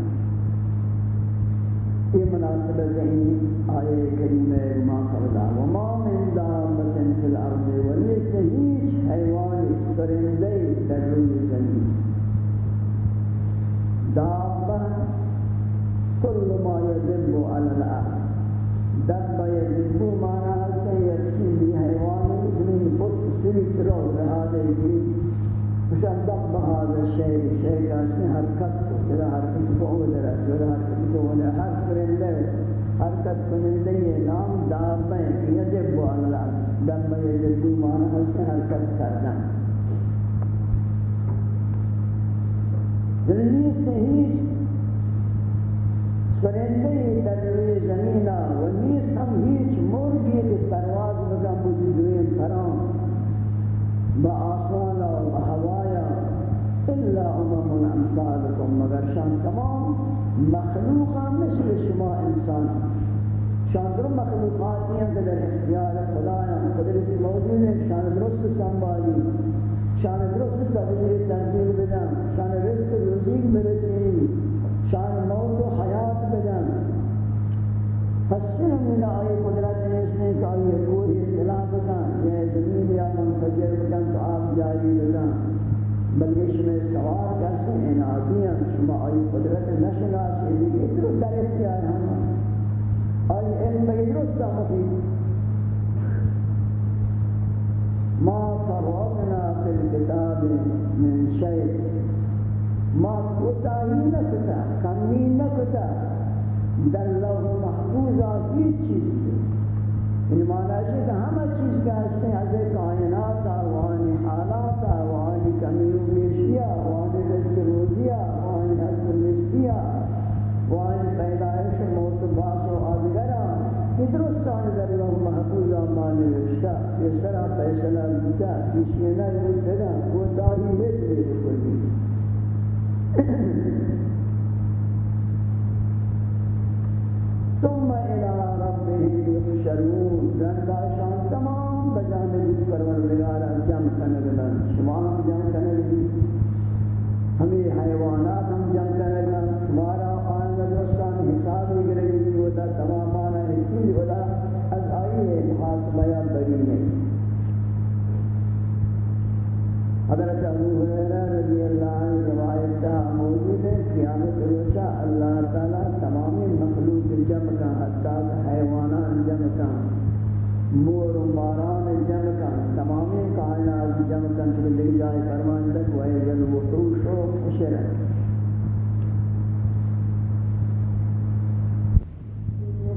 یہ مناسب ذہنی آئے کریم ما قبلا وما من دامت فی الأرض ولیس ہیچ حیوان پرندے در روی زمین. دابا كل ما يذب على الأرض. دب يذب معناها سيكون بحيوان من بط سريت رو لهذا الجيد مشدق بهذا الشيء الشيء حركت إذا حركت فهو درس إذا حركت فهو حرف فرنده حركت فرنده نام على الأرض دم يجب معنى حسن حركت کرنا زندگی سے ہیچ سرنده در روی زمین و نیست هم هیچ مرگی که پرواز بکن بودی دویم پرام با آسمان و هوایا الا امم امثالكم مگر شان تمام مخلوقا مثل شما انسان. شان در مخلوقاتی ہیں کہ در اختیار خدا ہیں قدرت موجود ہے شان درست سنبھالی شان درست تدبیر تنظیم بدن شان رزق روزی برسینی شان موت و حیات بدن فسر من آئی قدرت نیسنے کہ آئی کوئی اطلاع بکن یہ زمین یا منفجر بکن تو آپ جاری بکن بلکہ شما سوال کرتے ہیں انعادیاں شما آئی قدرت نشناسی لیکن اترو در اختیار ہم آئی علم درست مفید ما فرضنا في الكتاب من شيء ما کتا کمی نہ کتا در لوح محفوظ آتی چیز یعنی این معنی ہے کہ ہم چیز کا ہستے ہیں حضرت کائنات وانی حالات وانی کمی و بیشیا وانی رزق روزیا وانی حسن نسبیا وانی پیدایش موت باس و آدگرہ کہ درست آنے در اللہ محفوظ آمانی رشتہ یہ سرہ فیصلہ لکھا کسی نہ رسدہ وہ داری ہے دیکھ کلی ثم الى ربهم يحشرون. دردا شان تمام بجانب پروردگار انجام کنگنا شما جان کنگی ہمیں حیوانات ہم جان کنگنا ہمارا آئندہ دوستان حساب نگرگی ہوتا تمام آنا حسیل ہوتا از آئیے محاسبہ برینے حضرت ابو حریرہ رضی اللہ عنہ روایت کا موجود ہے قیامت روشہ اللہ تعالیٰ جمع کا حتی حیوانات جمع کا مور و ماران جمع کا تمام کائنات جمع کا تو لے جائے فرمان تک وہ جل وحوش و حشر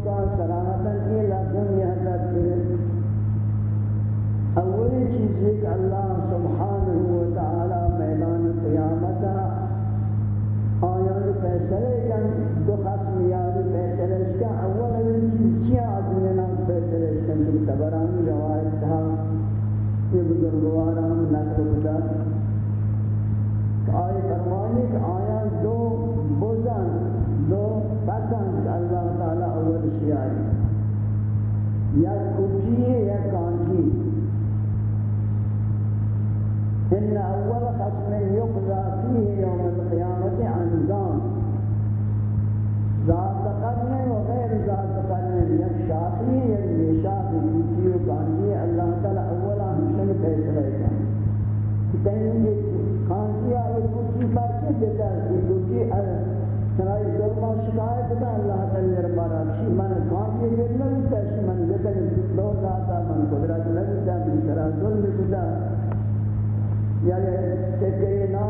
کا صراحتاً یہ لازم یہ حضرت اول چیز ایک اللہ سبحانہ و تعالی میدان قیامت آیان فیصلے کن دو قسم یاد کن أول اول چیز کیا آدمی نام فیصلے کن جو تبرانی روایت تھا یہ بزرگوارا ہم نقل بدا آئی فرمانی کہ آیا دو بزن دو پسند اللہ تعالی اول شیعی یا کچی یا کانچی. إن أول خصم يقضى فيه يوم القيامة أنظام ذات تقدمے و غیر ذات تقدمے یک شاقی ہے، یک میشاقی کیونکی و بانگی ہے، اللہ تعالیٰ اولا ہمشن پیس رہے گا۔ کہ تہین یہ خانسی آئے کچھ برکی جتا ہے کیونکی سرائی ظلمہ شکایت دا اللہ تعالیٰ رب رکشی من خانسی جتا ہے کچھ من جتا ہے دو ذاتا من قدرت لگتا ہے من شرح ظلم جتا ہے یعنی چکرے نام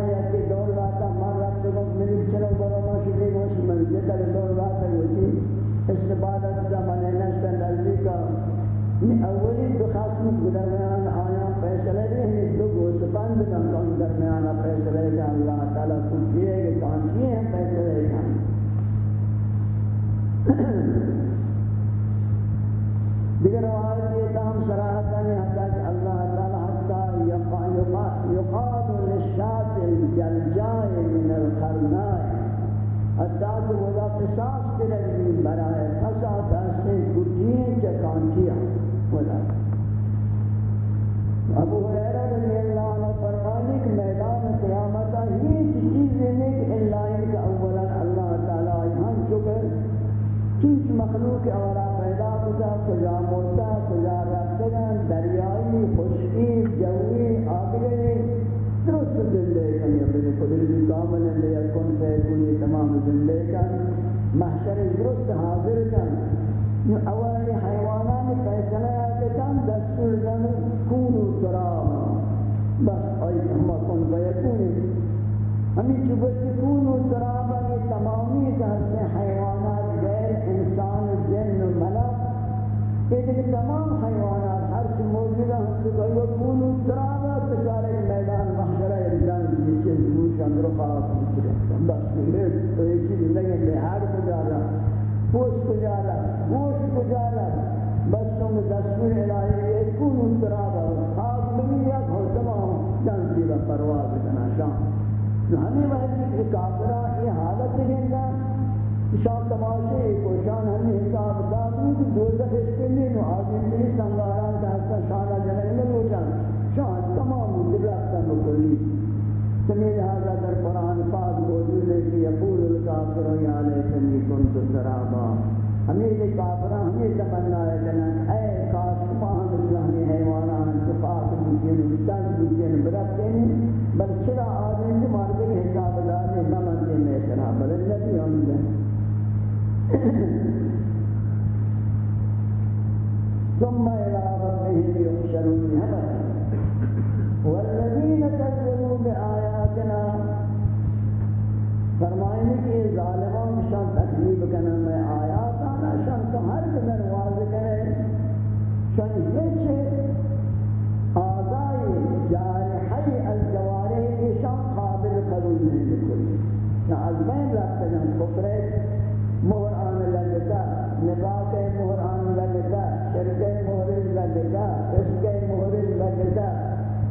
لگتا عشق مہر لگتا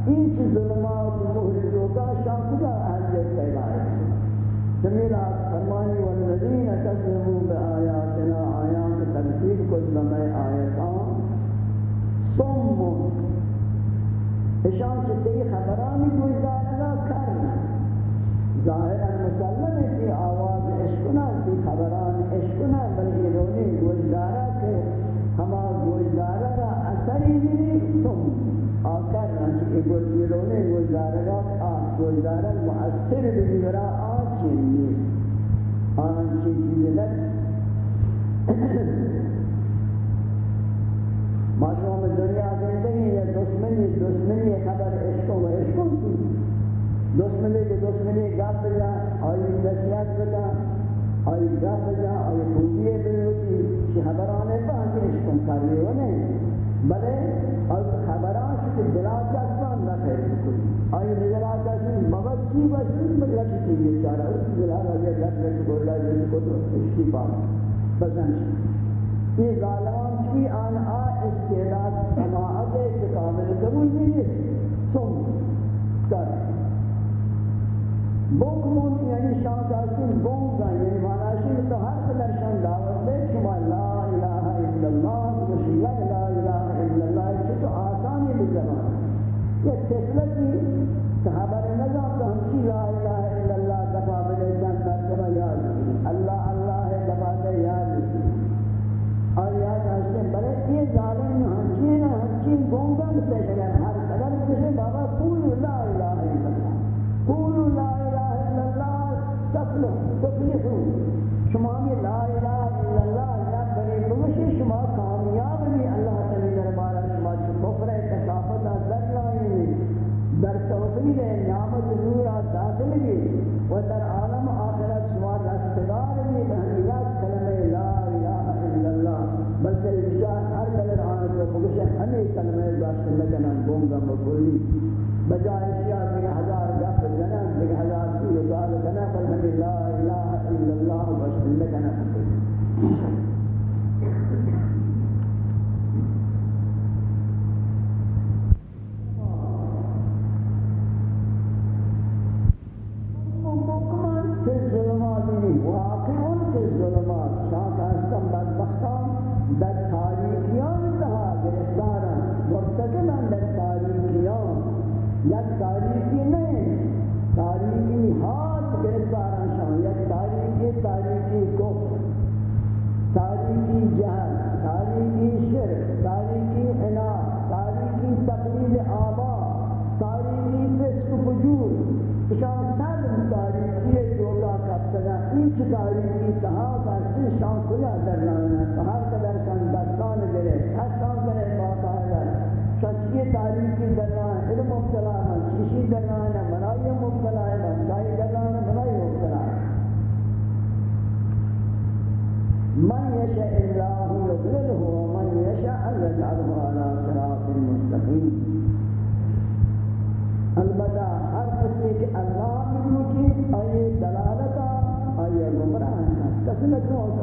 این چیز ظلمات مہر روکا شاکتا اہلیت پیدا ہے سمیلا فرمانی والذین کذبوا بآیاتنا آیات تکذیب کو لمے آیتان صم اشان چیزی خبرانی کوئی دارنا کرنا ظاہرا مسلم ہے کہ آواز عشقنا کی خبران عشقنا بلکہ آکر رنچ گلگیرونه گلزارگات آت گلزارگ مؤثر بگیرا آت چین نیست. آن چیزی لد ما دنیا زندگی یا دشمنی دشمنی خبر عشق و عشق دشمنی که دشمنی گپ بیا آئی نصیحت بجا آئی گپ بیا آئی خوبیه بیا چی خبرانه با عشق کاریونه بله؟ اور خبران کی دلا چشمان نہ ہے کوئی ائی نظر آتا ہے مگر کی وجود میں رکھ کے یہ چارہ اس دلا رہے رکھ کے بولا یہ کو تو استفا بسن یہ ظالم کی ان آ استعداد سماعت کے قبول نہیں سن کر بوک یعنی شان کا سن بوک یعنی معنی تو ہر قدر دعوت دے شما لا الہ الا اللہ مشیہ یہ فیصلہ کی صحابہ نے نہ جان تو ہم کی لا الہ الا اللہ دفا بلے جان کا کبا یاد اللہ اللہ ہے دفا دے یاد اور یاد آشتے ہیں بلے یہ ظالم ہم کی ہیں ہم کی گونگا مسے گئے ہیں ہر قدر کسے بابا پول لا الہ الا اللہ۔ پول لا الہ الا اللہ تفلو تفلیسو شما ہمیں لا ہمیں کلمہ داشت لگنا گونگا مکلی بجائے اشیاء دیگه ہزار گفت جنان دیگه ہزار کی قال کنا بل ہمیں لا الہ الا اللہ باشت لگنا call